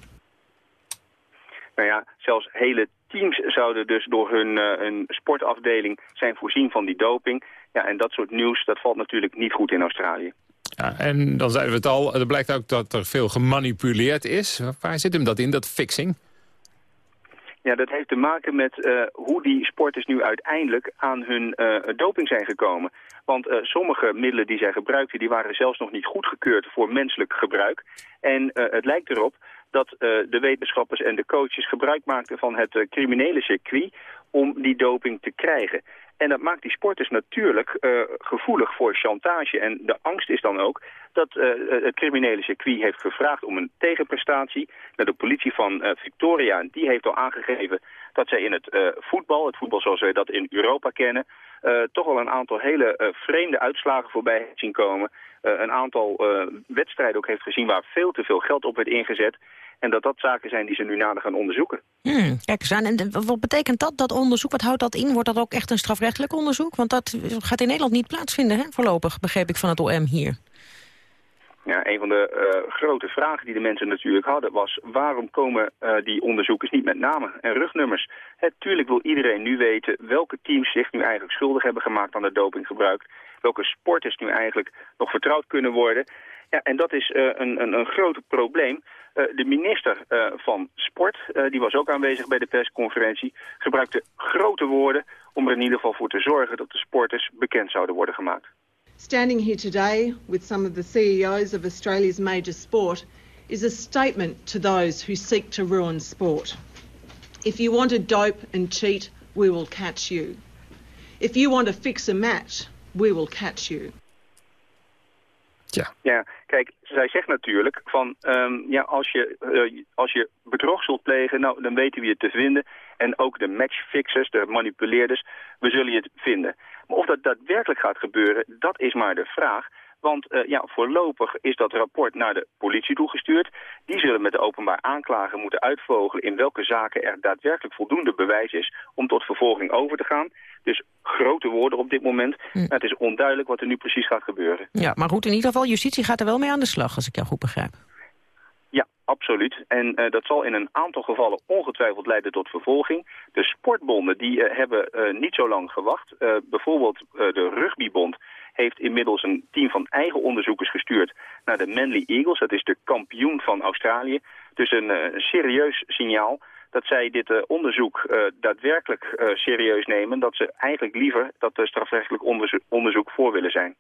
Nou ja, zelfs hele teams zouden dus door hun, uh, hun sportafdeling zijn voorzien van die doping. Ja, en dat soort nieuws, dat valt natuurlijk niet goed in Australië. Ja, en dan zeiden we het al, er blijkt ook dat er veel gemanipuleerd is. Waar zit hem dat in, dat fixing? Ja, dat heeft te maken met uh, hoe die sporters nu uiteindelijk aan hun uh, doping zijn gekomen. Want uh, sommige middelen die zij gebruikten, die waren zelfs nog niet goedgekeurd voor menselijk gebruik. En het lijkt erop dat de wetenschappers en de coaches gebruik maakten van het criminele circuit om die doping te krijgen. En dat maakt die sporters natuurlijk uh, gevoelig voor chantage. En de angst is dan ook dat uh, het criminele circuit heeft gevraagd om een tegenprestatie. Naar de politie van uh, Victoria, en die heeft al aangegeven dat zij in het voetbal, het voetbal zoals wij dat in Europa kennen, toch al een aantal hele vreemde uitslagen voorbij heeft zien komen. een aantal wedstrijden ook heeft gezien waar veel te veel geld op werd ingezet. En dat dat zaken zijn die ze nu nader gaan onderzoeken. Hmm, kijk eens aan. En wat betekent dat, dat onderzoek? Wat houdt dat in? Wordt dat ook echt een strafrechtelijk onderzoek? Want dat gaat in Nederland niet plaatsvinden, hè? voorlopig, begreep ik van het OM hier. Ja, een van de uh, grote vragen die de mensen natuurlijk hadden was... waarom komen uh, die onderzoekers niet met namen en rugnummers? Hè, tuurlijk wil iedereen nu weten welke teams zich nu eigenlijk schuldig hebben gemaakt aan het dopinggebruik. Welke sporters nu eigenlijk nog vertrouwd kunnen worden. Ja, en dat is uh, een, een, een groot probleem. De minister van Sport, die was ook aanwezig bij de persconferentie... gebruikte grote woorden om er in ieder geval voor te zorgen... dat de sporters bekend zouden worden gemaakt. Standing here today with some of the CEOs of Australia's major sport is a statement to those who seek to ruin sport. If you want to dope and cheat, we will catch you. If you want to fix a match, we will catch you. Ja. ja, kijk, zij zegt natuurlijk van, um, ja, als je, uh, als je bedrog zult plegen, nou, dan weten we je te vinden. En ook de matchfixers, de manipuleerders, we zullen je het vinden. Maar of dat daadwerkelijk gaat gebeuren, dat is maar de vraag. Want uh, ja, voorlopig is dat rapport naar de politie toegestuurd. Die zullen met de openbaar aanklager moeten uitvogelen in welke zaken er daadwerkelijk voldoende bewijs is om tot vervolging over te gaan. Dus grote woorden op dit moment. Hm. Het is onduidelijk wat er nu precies gaat gebeuren. Ja, maar goed, in ieder geval, justitie gaat er wel mee aan de slag, als ik jou goed begrijp. Ja, absoluut. En uh, dat zal in een aantal gevallen ongetwijfeld leiden tot vervolging. De sportbonden die uh, hebben uh, niet zo lang gewacht. bijvoorbeeld de rugbybond heeft inmiddels een team van eigen onderzoekers gestuurd naar de Manly Eagles. Dat is de kampioen van Australië. Dus een, een serieus signaal dat zij dit uh, onderzoek uh, daadwerkelijk uh, serieus nemen. Dat ze eigenlijk liever dat strafrechtelijk onderzoek, onderzoek voor willen zijn.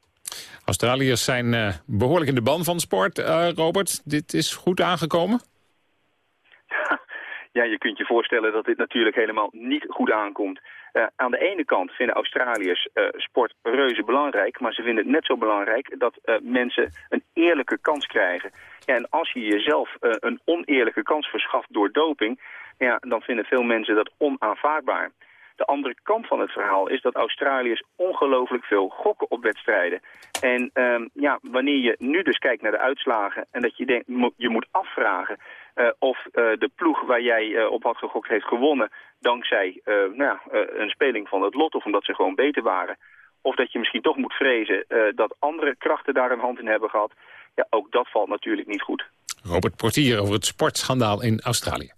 Australiërs zijn behoorlijk in de ban van sport. Robert, dit is goed aangekomen? ja, je kunt je voorstellen dat dit natuurlijk helemaal niet goed aankomt. Uh, aan de ene kant vinden Australiërs uh, sport reuze belangrijk, maar ze vinden het net zo belangrijk dat uh, mensen een eerlijke kans krijgen. En als je jezelf een oneerlijke kans verschaft door doping, ja, dan vinden veel mensen dat onaanvaardbaar. De andere kant van het verhaal is dat Australiërs ongelooflijk veel gokken op wedstrijden. En um, ja, wanneer je nu dus kijkt naar de uitslagen en dat je denkt, je moet afvragen uh, of uh, de ploeg waar jij uh, op had gegokt heeft gewonnen dankzij nou ja, een speling van het lot of omdat ze gewoon beter waren. Of dat je misschien toch moet vrezen dat andere krachten daar een hand in hebben gehad. Ja, ook dat valt natuurlijk niet goed. Robert Portier over het sportschandaal in Australië.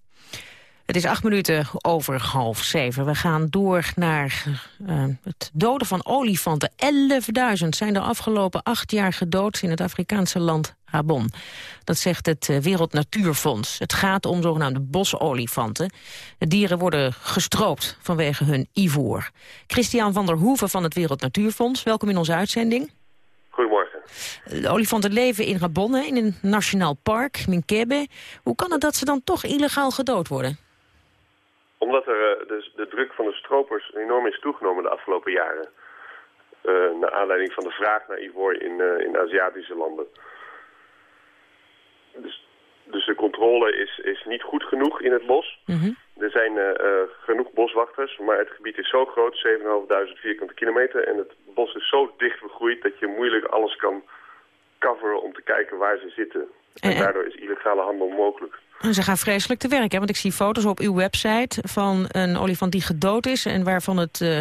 Het is acht minuten over half zeven. We gaan door naar uh, het doden van olifanten. 11.000 zijn de afgelopen acht jaar gedood in het Afrikaanse land Gabon. Dat zegt het uh, Wereld Natuurfonds. Het gaat om zogenaamde bosolifanten. De dieren worden gestroopt vanwege hun ivoor. Christian van der Hoeven van het Wereld Natuurfonds, welkom in onze uitzending. Goedemorgen. De olifanten leven in Gabon, in een nationaal park, Minkebe. Hoe kan het dat ze dan toch illegaal gedood worden? Omdat er uh, de, de, druk van de stropers enorm is toegenomen de afgelopen jaren. Uh, naar aanleiding van de vraag naar ivoor in, uh, in Aziatische landen. Dus, dus de controle is, is niet goed genoeg in het bos. Mm -hmm. Er zijn genoeg boswachters, maar het gebied is zo groot, 7.500 vierkante kilometer. En het bos is zo dicht begroeid dat je moeilijk alles kan coveren om te kijken waar ze zitten. En daardoor is illegale handel mogelijk. Ze gaan vreselijk te werk, hè? want ik zie foto's op uw website van een olifant die gedood is... en waarvan het, uh,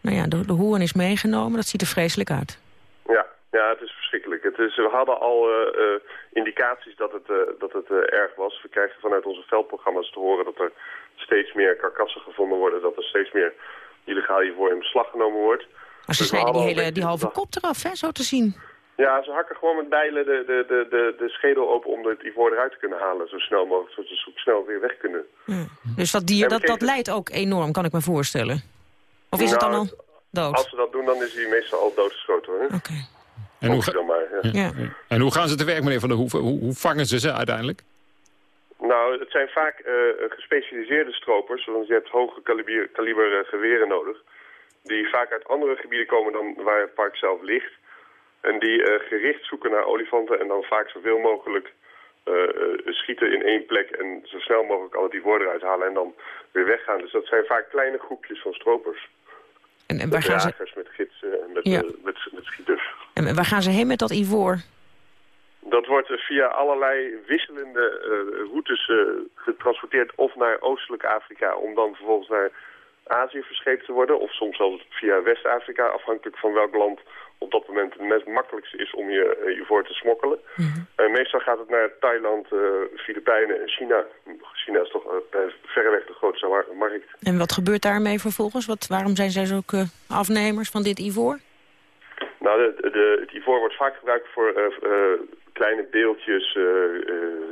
nou ja, de, de hoorn is meegenomen. Dat ziet er vreselijk uit. Ja, ja het is verschrikkelijk. Het is, we hadden al uh, uh, indicaties dat het, dat het erg was. We krijgen vanuit onze veldprogramma's te horen dat er steeds meer karkassen gevonden worden... dat er steeds meer illegaal hiervoor in beslag genomen wordt. Maar ze dus snijden die, hele, die halve kop eraf, hè, zo te zien. Ja, ze hakken gewoon met bijlen de, de, de, de, de schedel open om het ivoor eruit te kunnen halen. Zo snel mogelijk, zodat ze zo snel weer weg kunnen. Ja. Dus dat dier, dat, dat leidt ook enorm, kan ik me voorstellen. Of is het dan nou, al dood? Als ze dat doen, dan is hij meestal al doodgeschoten. Oké. Okay. En, hoe dan maar, ja. Ja. en hoe gaan ze te werk, meneer Van der Hoeven? Hoe, hoe vangen ze ze uiteindelijk? Nou, het zijn vaak uh, gespecialiseerde stropers. Want je hebt hoge kaliber, kaliber uh, geweren nodig. Die vaak uit andere gebieden komen dan waar het park zelf ligt. En die uh, gericht zoeken naar olifanten en dan vaak zoveel mogelijk uh, schieten in één plek en zo snel mogelijk al die woorden uithalen en dan weer weggaan. Dus dat zijn vaak kleine groepjes van stropers. En, en waar gaan ze... met gidsen en met, ja. met, met, schieters. En waar gaan ze heen met dat ivoor? Dat wordt via allerlei wisselende routes getransporteerd of naar oostelijk Afrika om dan vervolgens naar Azië verscheept te worden. Of soms zelfs via West-Afrika, afhankelijk van welk land op dat moment het meest makkelijkste is om je uh, ivoor te smokkelen. Mm meestal gaat het naar Thailand, Filipijnen en China. China is toch verreweg de grootste markt. En wat gebeurt daarmee vervolgens? Wat, waarom zijn zij ook afnemers van dit ivoor? Nou, de, de, het ivoor wordt vaak gebruikt voor kleine beeldjes, ehm,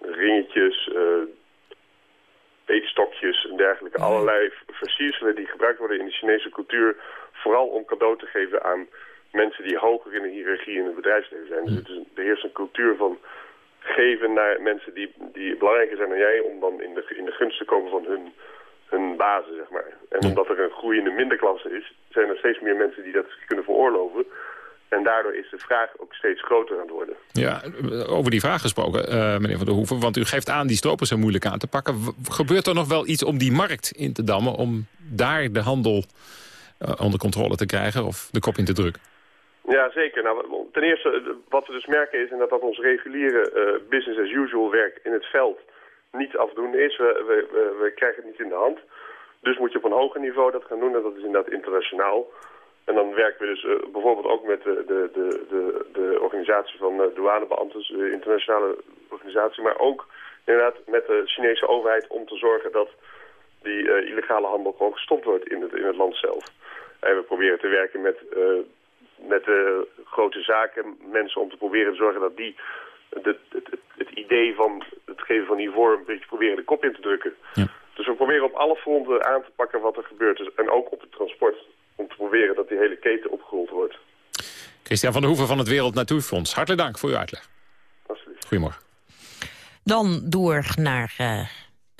ringetjes, eetstokjes en dergelijke. Allerlei versierselen die gebruikt worden in de Chinese cultuur. Vooral om cadeau te geven aan mensen die hoger in de hiërarchie in het bedrijfsleven zijn. Dus het is, er heerst een cultuur van geven naar mensen die, die belangrijker zijn dan jij... om dan in de, in de gunst te komen van hun, hun bazen, zeg maar. En omdat er een groeiende middenklasse is... zijn er steeds meer mensen die dat kunnen veroorloven... En daardoor is de vraag ook steeds groter aan het worden. Ja, over die vraag gesproken, uh, meneer Van der Hoeven. Want u geeft aan, die stropers zijn moeilijk aan te pakken. gebeurt er nog wel iets om die markt in te dammen... om daar de handel uh, onder controle te krijgen of de kop in te drukken? Ja, zeker. Nou, ten eerste, wat we dus merken is dat, dat ons reguliere uh, business as usual werk in het veld niet afdoende is. We, we, we, krijgen het niet in de hand. Dus moet je op een hoger niveau dat gaan doen. En dat is inderdaad internationaal. En dan werken we dus uh, bijvoorbeeld ook met de, de, de, de, organisatie van uh, douanebeambten, de internationale organisatie, maar ook inderdaad met de Chinese overheid om te zorgen dat die illegale handel gewoon gestopt wordt in het, in het land zelf. En we proberen te werken met, met de grote zaken, mensen om te proberen te zorgen dat die het, het, het, idee van het geven van ivoor een beetje proberen de kop in te drukken. Ja. Dus we proberen op alle fronten aan te pakken wat er gebeurt. en ook op het transport om te proberen dat die hele keten opgerold wordt. Christian van der Hoeven van het Wereld Natuurfonds. Hartelijk dank voor uw uitleg. Alsjeblieft. Goedemorgen. Dan door naar uh,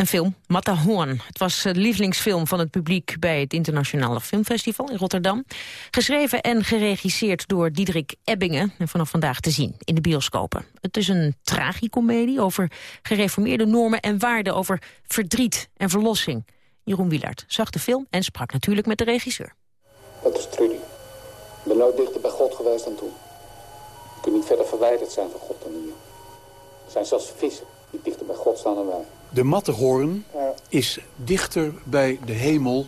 een film, Matterhorn. Het was de lievelingsfilm van het publiek bij het Internationale Filmfestival in Rotterdam. Geschreven en geregisseerd door Diederik Ebbingen en vanaf vandaag te zien in de bioscopen. Het is een tragicomedie over gereformeerde normen en waarden, over verdriet en verlossing. Jeroen Wielaert zag de film en sprak natuurlijk met de regisseur. Dat is Trudy. Ik ben nooit dichter bij God geweest dan toen. Je kunt niet verder verwijderd zijn van God dan hier. Er zijn zelfs vissen dichter bij God staan dan wij. De Matterhorn is dichter bij de hemel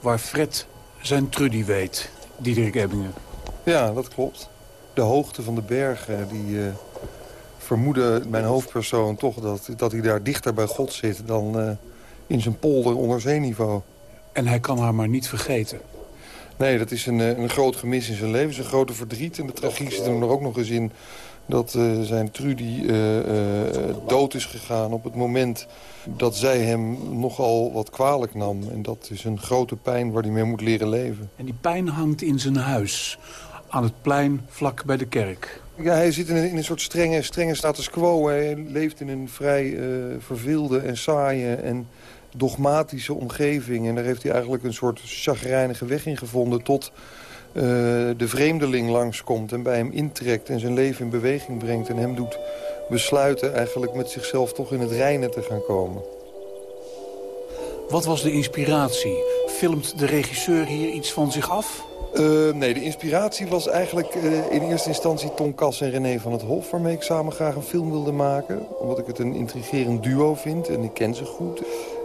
waar Fred zijn Trudy weet, Diederik Ebbingen. Ja, dat klopt. De hoogte van de bergen, die uh, vermoeden mijn hoofdpersoon toch dat, dat hij daar dichter bij God zit dan uh, in zijn polder onder zeeniveau. En hij kan haar maar niet vergeten. Nee, dat is een, eh, een groot gemis in zijn leven. Het is een grote verdriet. En de tragiek zit er ook nog eens in dat uh, zijn Trudy uh, uh, dood is gegaan op het moment dat zij hem nogal wat kwalijk nam. En dat is een grote pijn waar hij mee moet leren leven. En die pijn hangt in zijn huis, aan het plein vlak bij de kerk. Ja, hij zit in een, in een soort strenge, strenge status quo. Hij leeft in een vrij verveelde en saaie en dogmatische omgeving. En daar heeft hij eigenlijk een soort chagrijnige weg in gevonden... tot uh, de vreemdeling langskomt en bij hem intrekt... en zijn leven in beweging brengt en hem doet besluiten... eigenlijk met zichzelf toch in het reinen te gaan komen. Wat was de inspiratie? Filmt de regisseur hier iets van zich af? Uh, nee, de inspiratie was eigenlijk uh, in eerste instantie Ton Kass en René van het Hof... waarmee ik samen graag een film wilde maken. Omdat ik het een intrigerend duo vind en ik ken ze goed.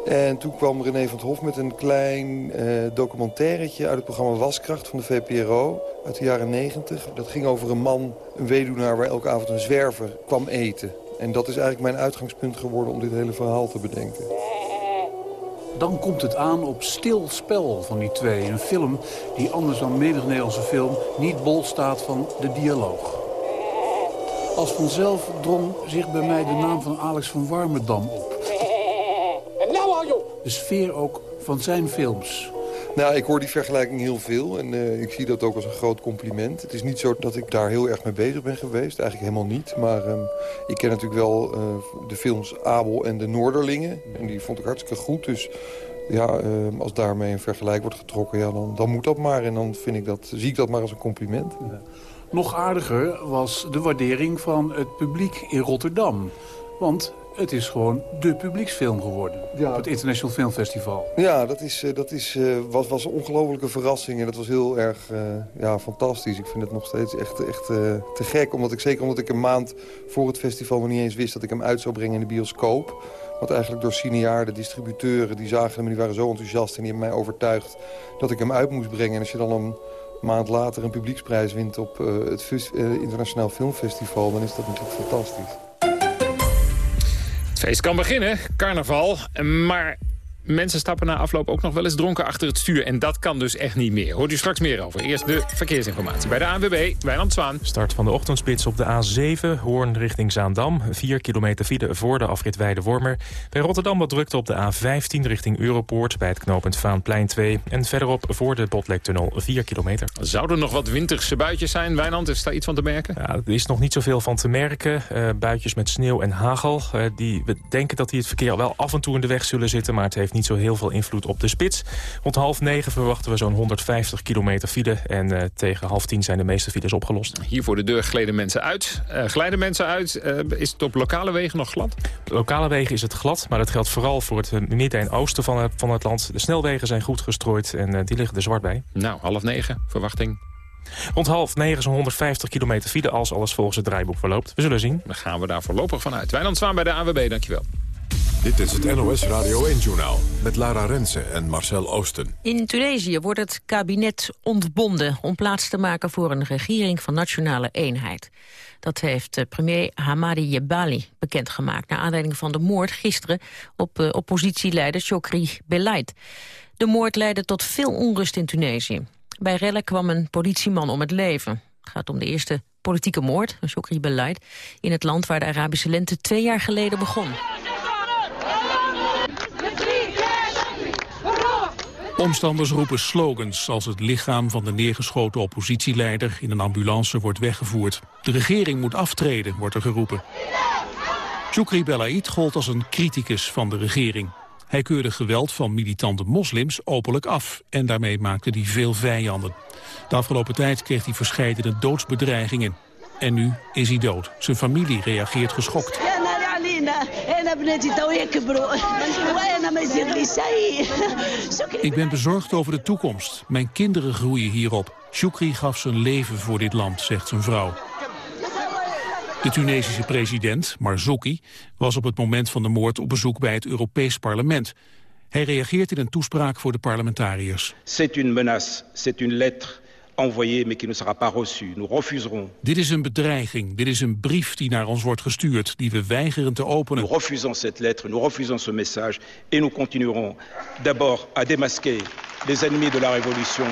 En toen kwam René van het Hof met een klein uh, documentairetje... uit het programma Waskracht van de VPRO uit de jaren 90. Dat ging over een man, een weduwnaar... waar elke avond een zwerver kwam eten. En dat is eigenlijk mijn uitgangspunt geworden om dit hele verhaal te bedenken. Dan komt het aan op stil spel van die twee. Een film die anders dan menig Nederlandse film niet bol staat van de dialoog. Als vanzelf drong zich bij mij de naam van Alex van Warmerdam op. De sfeer ook van zijn films. Nou, ik hoor die vergelijking heel veel en uh, ik zie dat ook als een groot compliment. Het is niet zo dat ik daar heel erg mee bezig ben geweest, eigenlijk helemaal niet. Maar um, ik ken natuurlijk wel uh, de films Abel en de Noorderlingen. En die vond ik hartstikke goed, dus ja, uh, als daarmee een vergelijk wordt getrokken, ja, dan, dan moet dat maar. En dan vind ik dat, zie ik dat maar als een compliment. Ja. Nog aardiger was de waardering van het publiek in Rotterdam. Want het is gewoon de publieksfilm geworden. Ja. Op het International Filmfestival. Ja, dat, is, dat is, uh, was, was een ongelofelijke verrassing. En dat was heel erg uh, ja, fantastisch. Ik vind het nog steeds echt, echt uh, te gek. Omdat ik, zeker omdat ik een maand voor het festival nog niet eens wist... dat ik hem uit zou brengen in de bioscoop. Wat eigenlijk door cineaarden, distributeuren, die zagen hem en die waren zo enthousiast. En die hebben mij overtuigd dat ik hem uit moest brengen. En als je dan een maand later een publieksprijs wint op uh, het Internationaal Filmfestival... dan is dat natuurlijk fantastisch. Het feest kan beginnen, carnaval, maar Mensen stappen na afloop ook nog wel eens dronken achter het stuur. En dat kan dus echt niet meer. Hoort u straks meer over. Eerst de verkeersinformatie bij de ANWB, Wijnand Zwaan. Start van de ochtendspits op de A7, Hoorn richting Zaandam. 4 kilometer file voor de afrit Weide-Wormer. Bij Rotterdam wat drukte op de A15 richting Europoort... bij het knooppunt Vaanplein 2. En verderop voor de Botlektunnel 4 kilometer. Zouden er nog wat winterse buitjes zijn, Wijnand? Is daar iets van te merken? Ja, er is nog niet zoveel van te merken. Uh, buitjes met sneeuw en hagel. Uh, die, we denken dat die het verkeer wel af en toe in de weg zullen zitten... maar het heeft niet zo heel veel invloed op de spits. Rond half negen verwachten we zo'n 150 kilometer file. En uh, tegen half tien zijn de meeste files opgelost. Hier voor de deur gleden mensen uit. Uh, glijden mensen uit. Uh, is het op lokale wegen nog glad? Op lokale wegen is het glad, maar dat geldt vooral voor het midden- en oosten van het, van het land. De snelwegen zijn goed gestrooid en die liggen er zwart bij. Nou, half negen, verwachting. Rond half negen zo'n 150 kilometer file als alles volgens het draaiboek verloopt. We zullen zien. Dan gaan we daar voorlopig vanuit. Wijnand Zwaan bij de AWB, dankjewel. Dit is het NOS Radio 1-journaal met Lara Rensen en Marcel Oosten. In Tunesië wordt het kabinet ontbonden om plaats te maken voor een regering van nationale eenheid. Dat heeft premier Hamadi Jebali bekendgemaakt... naar aanleiding van de moord gisteren op uh, oppositieleider Chokri Belaid. De moord leidde tot veel onrust in Tunesië. Bij rellen kwam een politieman om het leven. Het gaat om de eerste politieke moord, Chokri Belaid... in het land waar de Arabische lente twee jaar geleden begon. Omstanders roepen slogans als het lichaam van de neergeschoten oppositieleider in een ambulance wordt weggevoerd. De regering moet aftreden, wordt er geroepen. Choukri Belaid gold als een criticus van de regering. Hij keurde geweld van militante moslims openlijk af en daarmee maakte hij veel vijanden. De afgelopen tijd kreeg hij verscheidene doodsbedreigingen. En nu is hij dood. Zijn familie reageert geschokt. Ik ben bezorgd over de toekomst. Mijn kinderen groeien hierop. Shukri gaf zijn leven voor dit land, zegt zijn vrouw. De Tunesische president, Marzouki, was op het moment van de moord op bezoek bij het Europees Parlement. Hij reageert in een toespraak voor de parlementariërs. C'est une menace, c'est une lettre envoyé, mais qui ne sera pas reçu. Nous refuserons. Dit is een bedreiging. Dit is een brief die naar ons wordt gestuurd, die we weigeren te openen. Nous refusons cette lettre, nous refusons ce message, et nous continuerons d'abord à démasquer les ennemis de la révolution.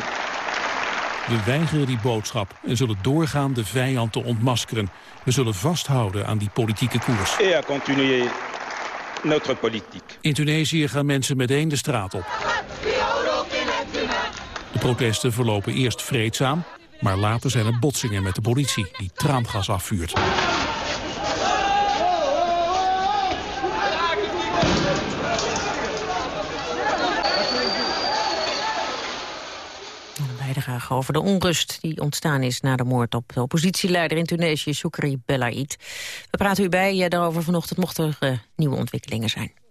We weigeren die boodschap en zullen doorgaan de vijand te ontmaskeren. We zullen vasthouden aan die politieke koers. Et à continuer notre politique. In Tunesië gaan mensen meteen de straat op. Protesten verlopen eerst vreedzaam, maar later zijn er botsingen met de politie die traangas afvuurt. bijdrage over de onrust die ontstaan is na de moord op de oppositieleider in Tunesië, Soukri Belaid. We praten u bij daarover vanochtend, mochten er uh, nieuwe ontwikkelingen zijn.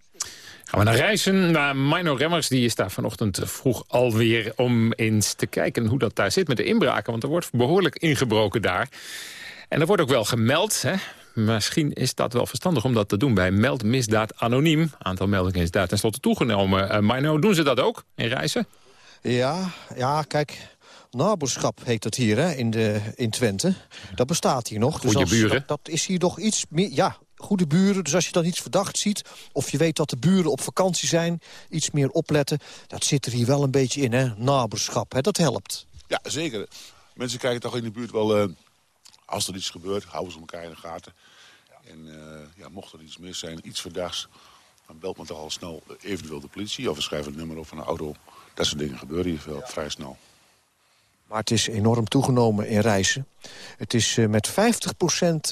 Gaan we naar reizen, naar Mino Remmers. Die is daar vanochtend vroeg alweer om eens te kijken hoe dat daar zit met de inbraken. Want er wordt behoorlijk ingebroken daar. En er wordt ook wel gemeld, hè. Misschien is dat wel verstandig om dat te doen bij Meld Misdaad Anoniem. Aantal meldingen is daar tenslotte toegenomen. Uh, Mino, doen ze dat ook in reizen? Ja, ja, kijk, naberschap heet dat hier hè, in, de, in Twente. Dat bestaat hier nog. Dus buren. Dat, dat, is hier nog iets meer... Ja, goede buren. Dus als je dan iets verdacht ziet... of je weet dat de buren op vakantie zijn... iets meer opletten. Dat zit er hier wel een beetje in, hè? Naberschap, hè? Dat helpt. Ja, zeker. Mensen kijken toch in de buurt wel... Uh, als er iets gebeurt, houden ze elkaar in de gaten. En uh, ja, mocht er iets mis zijn, iets verdachts... dan belt men toch al snel eventueel de politie... of we schrijven het nummer op van een auto. Dat soort dingen gebeuren hier veel, vrij snel. Maar het is enorm toegenomen in reizen. Het is uh, met 50%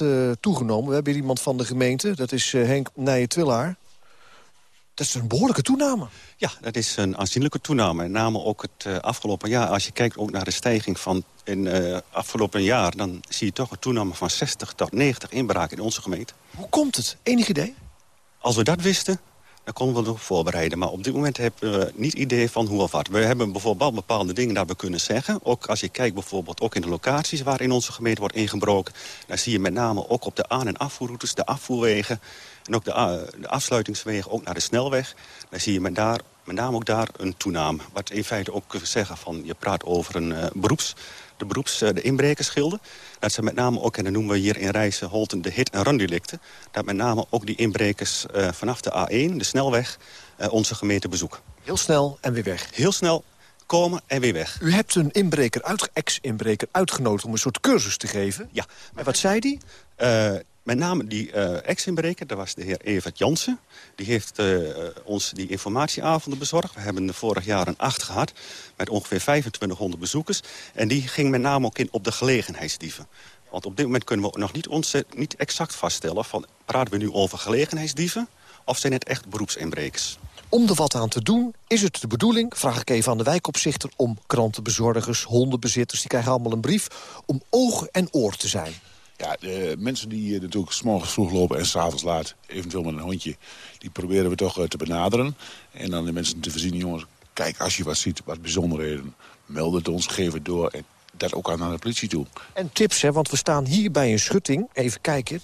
uh, toegenomen. We hebben hier iemand van de gemeente. Dat is uh, Henk Nijen-Twillaar. Dat is een behoorlijke toename. Ja, dat is een aanzienlijke toename. Met name ook het afgelopen jaar. Als je kijkt ook naar de stijging van in afgelopen jaar... dan zie je toch een toename van 60 tot 90 inbraken in onze gemeente. Hoe komt het? Enig idee? Als we dat wisten, dan konden we erop voorbereiden. Maar op dit moment hebben we niet idee van hoe of wat. We hebben bijvoorbeeld bepaalde dingen dat we kunnen zeggen. Ook als je kijkt bijvoorbeeld ook in de locaties waar in onze gemeente wordt ingebroken. Dan zie je met name ook op de aan- en afvoerroutes, de afvoerwegen... en ook de, de afsluitingswegen, ook naar de snelweg. Dan zie je met daar met name ook daar een toename. Wat in feite ook zeggen van, je praat over een uh, beroeps, de beroeps, uh, de inbrekersschilden. Dat zijn met name ook, en dat noemen we hier in Rijssen, Holten, de hit- en run-delicten. Dat met name ook die inbrekers uh, vanaf de A1, de snelweg, onze gemeente bezoeken. Heel snel en weer weg. Heel snel komen en weer weg. U hebt een inbreker, uit, ex-inbreker uitgenodigd om een soort cursus te geven. Ja. En wat zei die? Met name die uh, ex-inbreker, dat was de heer Evert Jansen. Die heeft uh, ons die informatieavonden bezorgd. We hebben vorig jaar een acht gehad met ongeveer 2500 bezoekers. En die ging met name ook in op de gelegenheidsdieven. Want op dit moment kunnen we nog niet, niet exact vaststellen... Van, praten we nu over gelegenheidsdieven of zijn het echt beroepsinbrekers? Om er wat aan te doen, is het de bedoeling, vraag ik even aan de wijkopzichter... om krantenbezorgers, hondenbezitters, die krijgen allemaal een brief... om oog en oor te zijn. Ja, de mensen die natuurlijk s morgens vroeg lopen en s'avonds laat, eventueel met een hondje, die proberen we toch te benaderen. En dan de mensen te voorzien, jongens, kijk, als je wat ziet, wat bijzonderheden, meld het ons, geef het door en dat ook aan de politie toe. En tips, hè, want we staan hier bij een schutting, even kijken.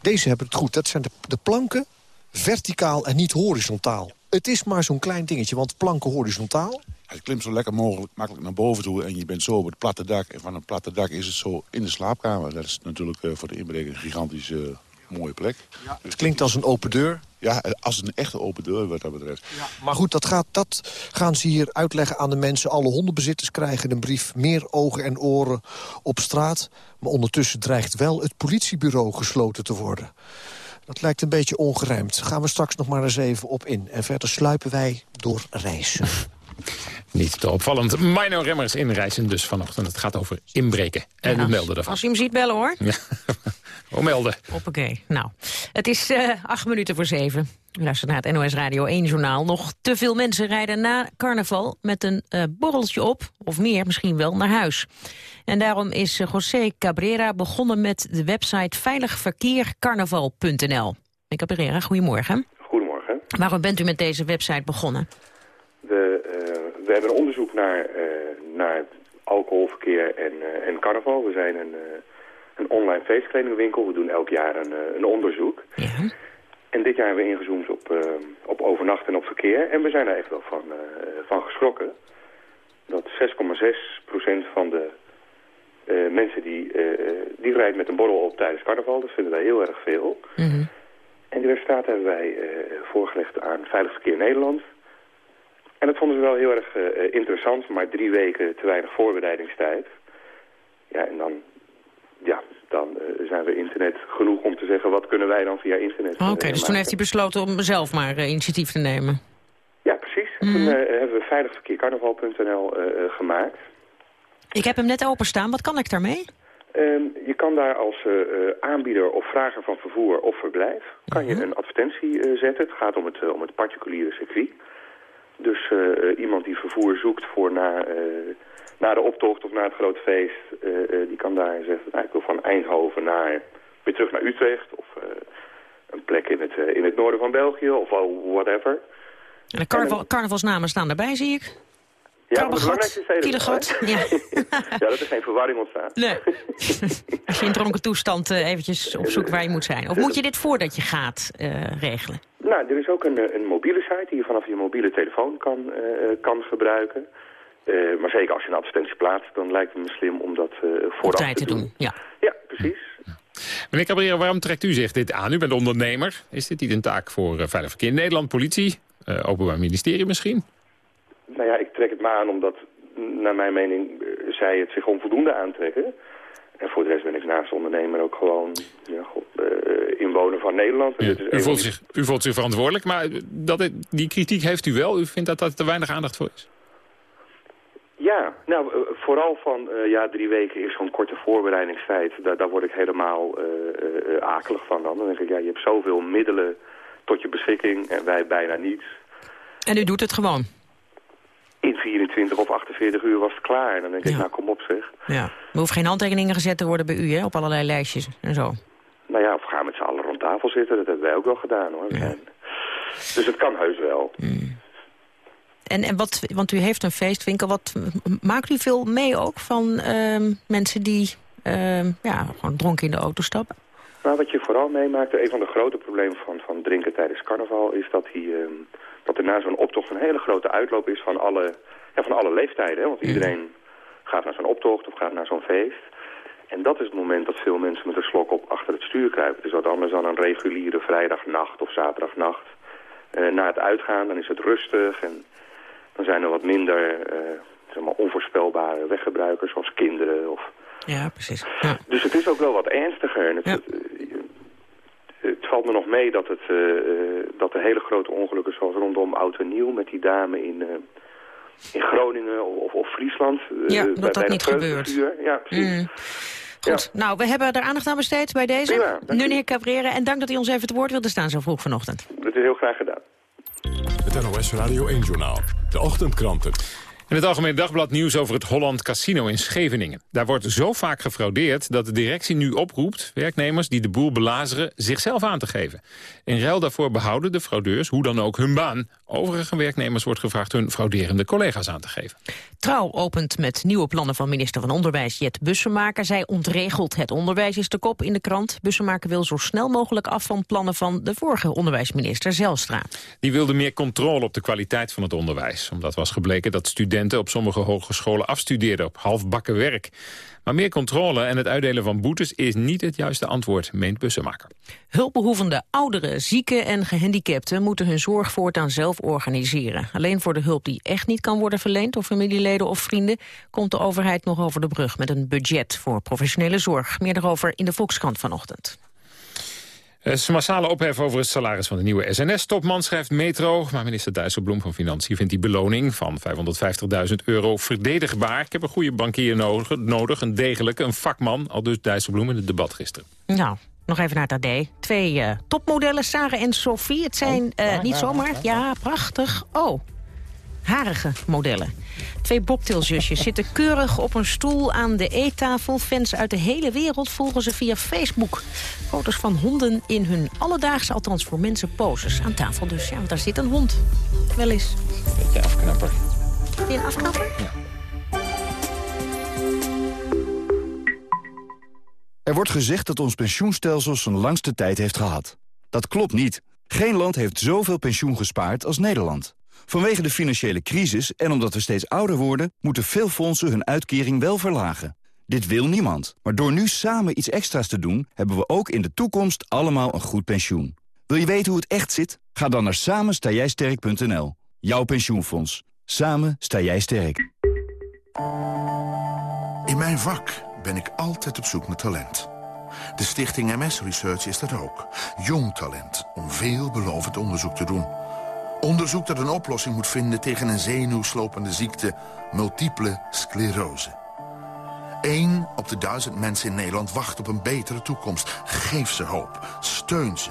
Deze hebben het goed, dat zijn de planken verticaal en niet horizontaal. Het is maar zo'n klein dingetje, want planken horizontaal... Het klimt zo lekker mogelijk makkelijk naar boven toe en je bent zo op het platte dak. En van het platte dak is het zo in de slaapkamer. Dat is natuurlijk uh, voor de inbreker een gigantisch uh, mooie plek. Ja, het klinkt als een open deur. Ja, als een echte open deur wat dat betreft. Ja, maar goed, dat, gaat, dat gaan ze hier uitleggen aan de mensen. Alle hondenbezitters krijgen een brief. Meer ogen en oren op straat. Maar ondertussen dreigt wel het politiebureau gesloten te worden. Dat lijkt een beetje ongerijmd. Gaan we straks nog maar eens even op in. En verder sluipen wij door reizen. Niet te opvallend. Mino Remmers inreizen dus vanochtend. Het gaat over inbreken. En ja, u meldde ervan. Als je hem ziet bellen hoor. Ja, we melden. Hoppakee. Nou, het is uh, acht minuten voor zeven. U luistert naar het NOS Radio 1-journaal. Nog te veel mensen rijden na carnaval met een uh, borreltje op, of meer misschien wel, naar huis. En daarom is uh, José Cabrera begonnen met de website veiligverkeercarnaval.nl. Cabrera, goedemorgen. Goedemorgen. Waarom bent u met deze website begonnen? We, uh, we hebben een onderzoek naar, uh, naar alcoholverkeer en, uh, en carnaval. We zijn een, een online feestkledingwinkel. We doen elk jaar een, een onderzoek. Ja. En dit jaar hebben we ingezoomd op, op overnacht en op verkeer. En we zijn daar echt wel van, van geschrokken. Dat 6,6% van de mensen die, die rijdt met een borrel op tijdens carnaval. Dat vinden wij heel erg veel. Mm -hmm. En die resultaten hebben wij voorgelegd aan Veilig Verkeer Nederland... En dat vonden ze wel heel erg uh, interessant, maar drie weken te weinig voorbereidingstijd. Ja, en dan, ja, dan uh, zijn we internet genoeg om te zeggen, wat kunnen wij dan via internet Oké, okay, dus toen heeft hij besloten om zelf maar initiatief te nemen. Ja, precies. Mm. Toen hebben we veiligverkeercarnaval.nl gemaakt. Ik heb hem net openstaan, wat kan ik daarmee? Um, je kan daar als uh, aanbieder of vrager van vervoer of verblijf... kan je een advertentie uh, zetten. Het gaat om het, om het particuliere circuit. Dus uh, iemand die vervoer zoekt voor na, uh, na de optocht of na het grote feest... Uh, die kan daar zeggen, nou, ik wil van Eindhoven naar, weer terug naar Utrecht... of een plek in het, in het noorden van België of whatever. En de carnaval, carnavalsnamen staan erbij, zie ik. Ja, Kielegat. Ja. ja, dat er geen verwarring ontstaan. Nee. Als je in dronken toestand eventjes opzoekt waar je moet zijn. Of moet je dit voordat je gaat regelen? Nou, er is ook een, een mobiele site die je vanaf je mobiele telefoon kan, uh, kan gebruiken. Uh, maar zeker als je een advertentie plaatst, dan lijkt het me slim om dat uh, vooraf tijd te doen. doen. Ja. ja, precies. Meneer Cabrera, waarom trekt u zich dit aan? U bent ondernemer. Is dit niet een taak voor Veilig Verkeer Nederland, politie, Openbaar Ministerie misschien? Nou ja, ik trek het maar aan omdat, naar mijn mening, zij het zich onvoldoende aantrekken. En voor de rest ben ik naast ondernemer ook gewoon ja, god, uh, inwoner van Nederland. Ja, u, voelt zich, u voelt zich verantwoordelijk, maar dat, die kritiek heeft u wel. U vindt dat daar te weinig aandacht voor is? Ja, nou, uh, vooral van uh, ja, drie weken is zo'n korte voorbereidingstijd. Daar, daar word ik helemaal akelig van dan. Dan denk ik, ja, je hebt zoveel middelen tot je beschikking en wij bijna niets. En u doet het gewoon? In 24 of 48 uur was het klaar. En dan denk ik, nou kom op zeg. Ja. Er hoeft geen handtekeningen gezet te worden bij u, hè? Op allerlei lijstjes en zo. Nou ja, of gaan met z'n allen rond tafel zitten. Dat hebben wij ook wel gedaan, hoor. Ja. Dus het kan heus wel. Mm. En, en wat, want u heeft een feestwinkel. Wat, maakt u veel mee ook van uh, mensen die uh, ja, gewoon dronken in de auto stappen? Nou, wat je vooral meemaakt, een van de grote problemen van, van drinken tijdens carnaval... is dat hij... Uh, dat er na zo'n optocht een hele grote uitloop is van alle, ja, van alle leeftijden. Hè? Want iedereen gaat naar zo'n optocht of gaat naar zo'n feest. En dat is het moment dat veel mensen met een slok op achter het stuur kruipen. Het is wat anders dan een reguliere vrijdagnacht of zaterdagnacht. Uh, na het uitgaan dan is het rustig en dan zijn er wat minder uh, zeg maar onvoorspelbare weggebruikers zoals kinderen. Of... Ja, precies. Ja. Dus het is ook wel wat ernstiger. En het, het, valt me nog mee dat, het, uh, dat de hele grote ongelukken zoals rondom Oud en Nieuw met die dame in in Groningen of, of Friesland. Ja, dat bij, dat bij niet gebeurt. Ja, precies. Mm. Goed, nou, we hebben er aandacht aan besteed bij deze. Prima, dank Meneer Cabrera, en dank dat u ons even te woord wilde staan zo vroeg vanochtend. Dat is heel graag gedaan. Het NOS Radio 1-journaal. De ochtendkranten. In het Algemeen Dagblad nieuws over het Holland Casino in Scheveningen. Daar wordt zo vaak gefraudeerd dat de directie nu oproept... werknemers die de boel belazeren zichzelf aan te geven. In ruil daarvoor behouden de fraudeurs hoe dan ook hun baan. Overige werknemers wordt gevraagd hun frauderende collega's aan te geven. Trouw opent met nieuwe plannen van minister van Onderwijs Jet Bussemaker. Zij ontregelt het onderwijs is de kop in de krant. Bussemaker wil zo snel mogelijk af van plannen van de vorige onderwijsminister Zelstra. Die wilde meer controle op de kwaliteit van het onderwijs. Omdat was gebleken dat studenten op sommige hogescholen afstudeerden op halfbakken werk. Maar meer controle en het uitdelen van boetes is niet het juiste antwoord, meent Bussemaker. Hulpbehoevende ouderen, zieken en gehandicapten moeten hun zorg voortaan zelf organiseren. Alleen voor de hulp die echt niet kan worden verleend door familieleden of vrienden, komt de overheid nog over de brug met een budget voor professionele zorg. Meer daarover in de Volkskrant vanochtend. Er is massale ophef over het salaris van de nieuwe SNS-topman, schrijft Metro. Maar minister Dijsselbloem van Financiën vindt die beloning van 550.000 euro verdedigbaar. Ik heb een goede bankier nodig, een degelijke, een vakman, al dus Dijsselbloem in het debat gisteren. Nou, nog even naar het AD. Twee uh, topmodellen, Sarah en Sophie. Het zijn uh, niet zomaar... Ja, prachtig. Oh, harige modellen. Twee bobtailzusjes zitten keurig op een stoel aan de eettafel. Fans uit de hele wereld volgen ze via Facebook. Foto's van honden in hun alledaagse, althans voor mensen, poses. Aan tafel dus, ja, want daar zit een hond. Wel eens. Beetje afknapper. Vind je een afknapper? Ja. Er wordt gezegd dat ons pensioenstelsel zijn langste tijd heeft gehad. Dat klopt niet. Geen land heeft zoveel pensioen gespaard als Nederland. Vanwege de financiële crisis en omdat we steeds ouder worden... moeten veel fondsen hun uitkering wel verlagen. Dit wil niemand. Maar door nu samen iets extra's te doen... hebben we ook in de toekomst allemaal een goed pensioen. Wil je weten hoe het echt zit? Ga dan naar samenstaaijsterk.nl. Jouw pensioenfonds. Samen sta jij sterk. In mijn vak ben ik altijd op zoek naar talent. De stichting MS Research is dat ook. Jong talent om veelbelovend onderzoek te doen... Onderzoek dat een oplossing moet vinden tegen een zenuwslopende ziekte, multiple sclerose. Eén op de duizend mensen in Nederland wacht op een betere toekomst. Geef ze hoop, steun ze.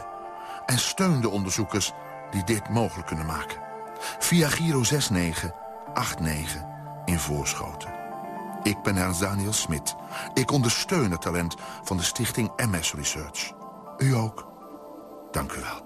En steun de onderzoekers die dit mogelijk kunnen maken. Via Giro 6989 in Voorschoten. Ik ben Ernst Daniel Smit. Ik ondersteun het talent van de stichting MS Research. U ook. Dank u wel.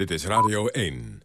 Dit is Radio 1.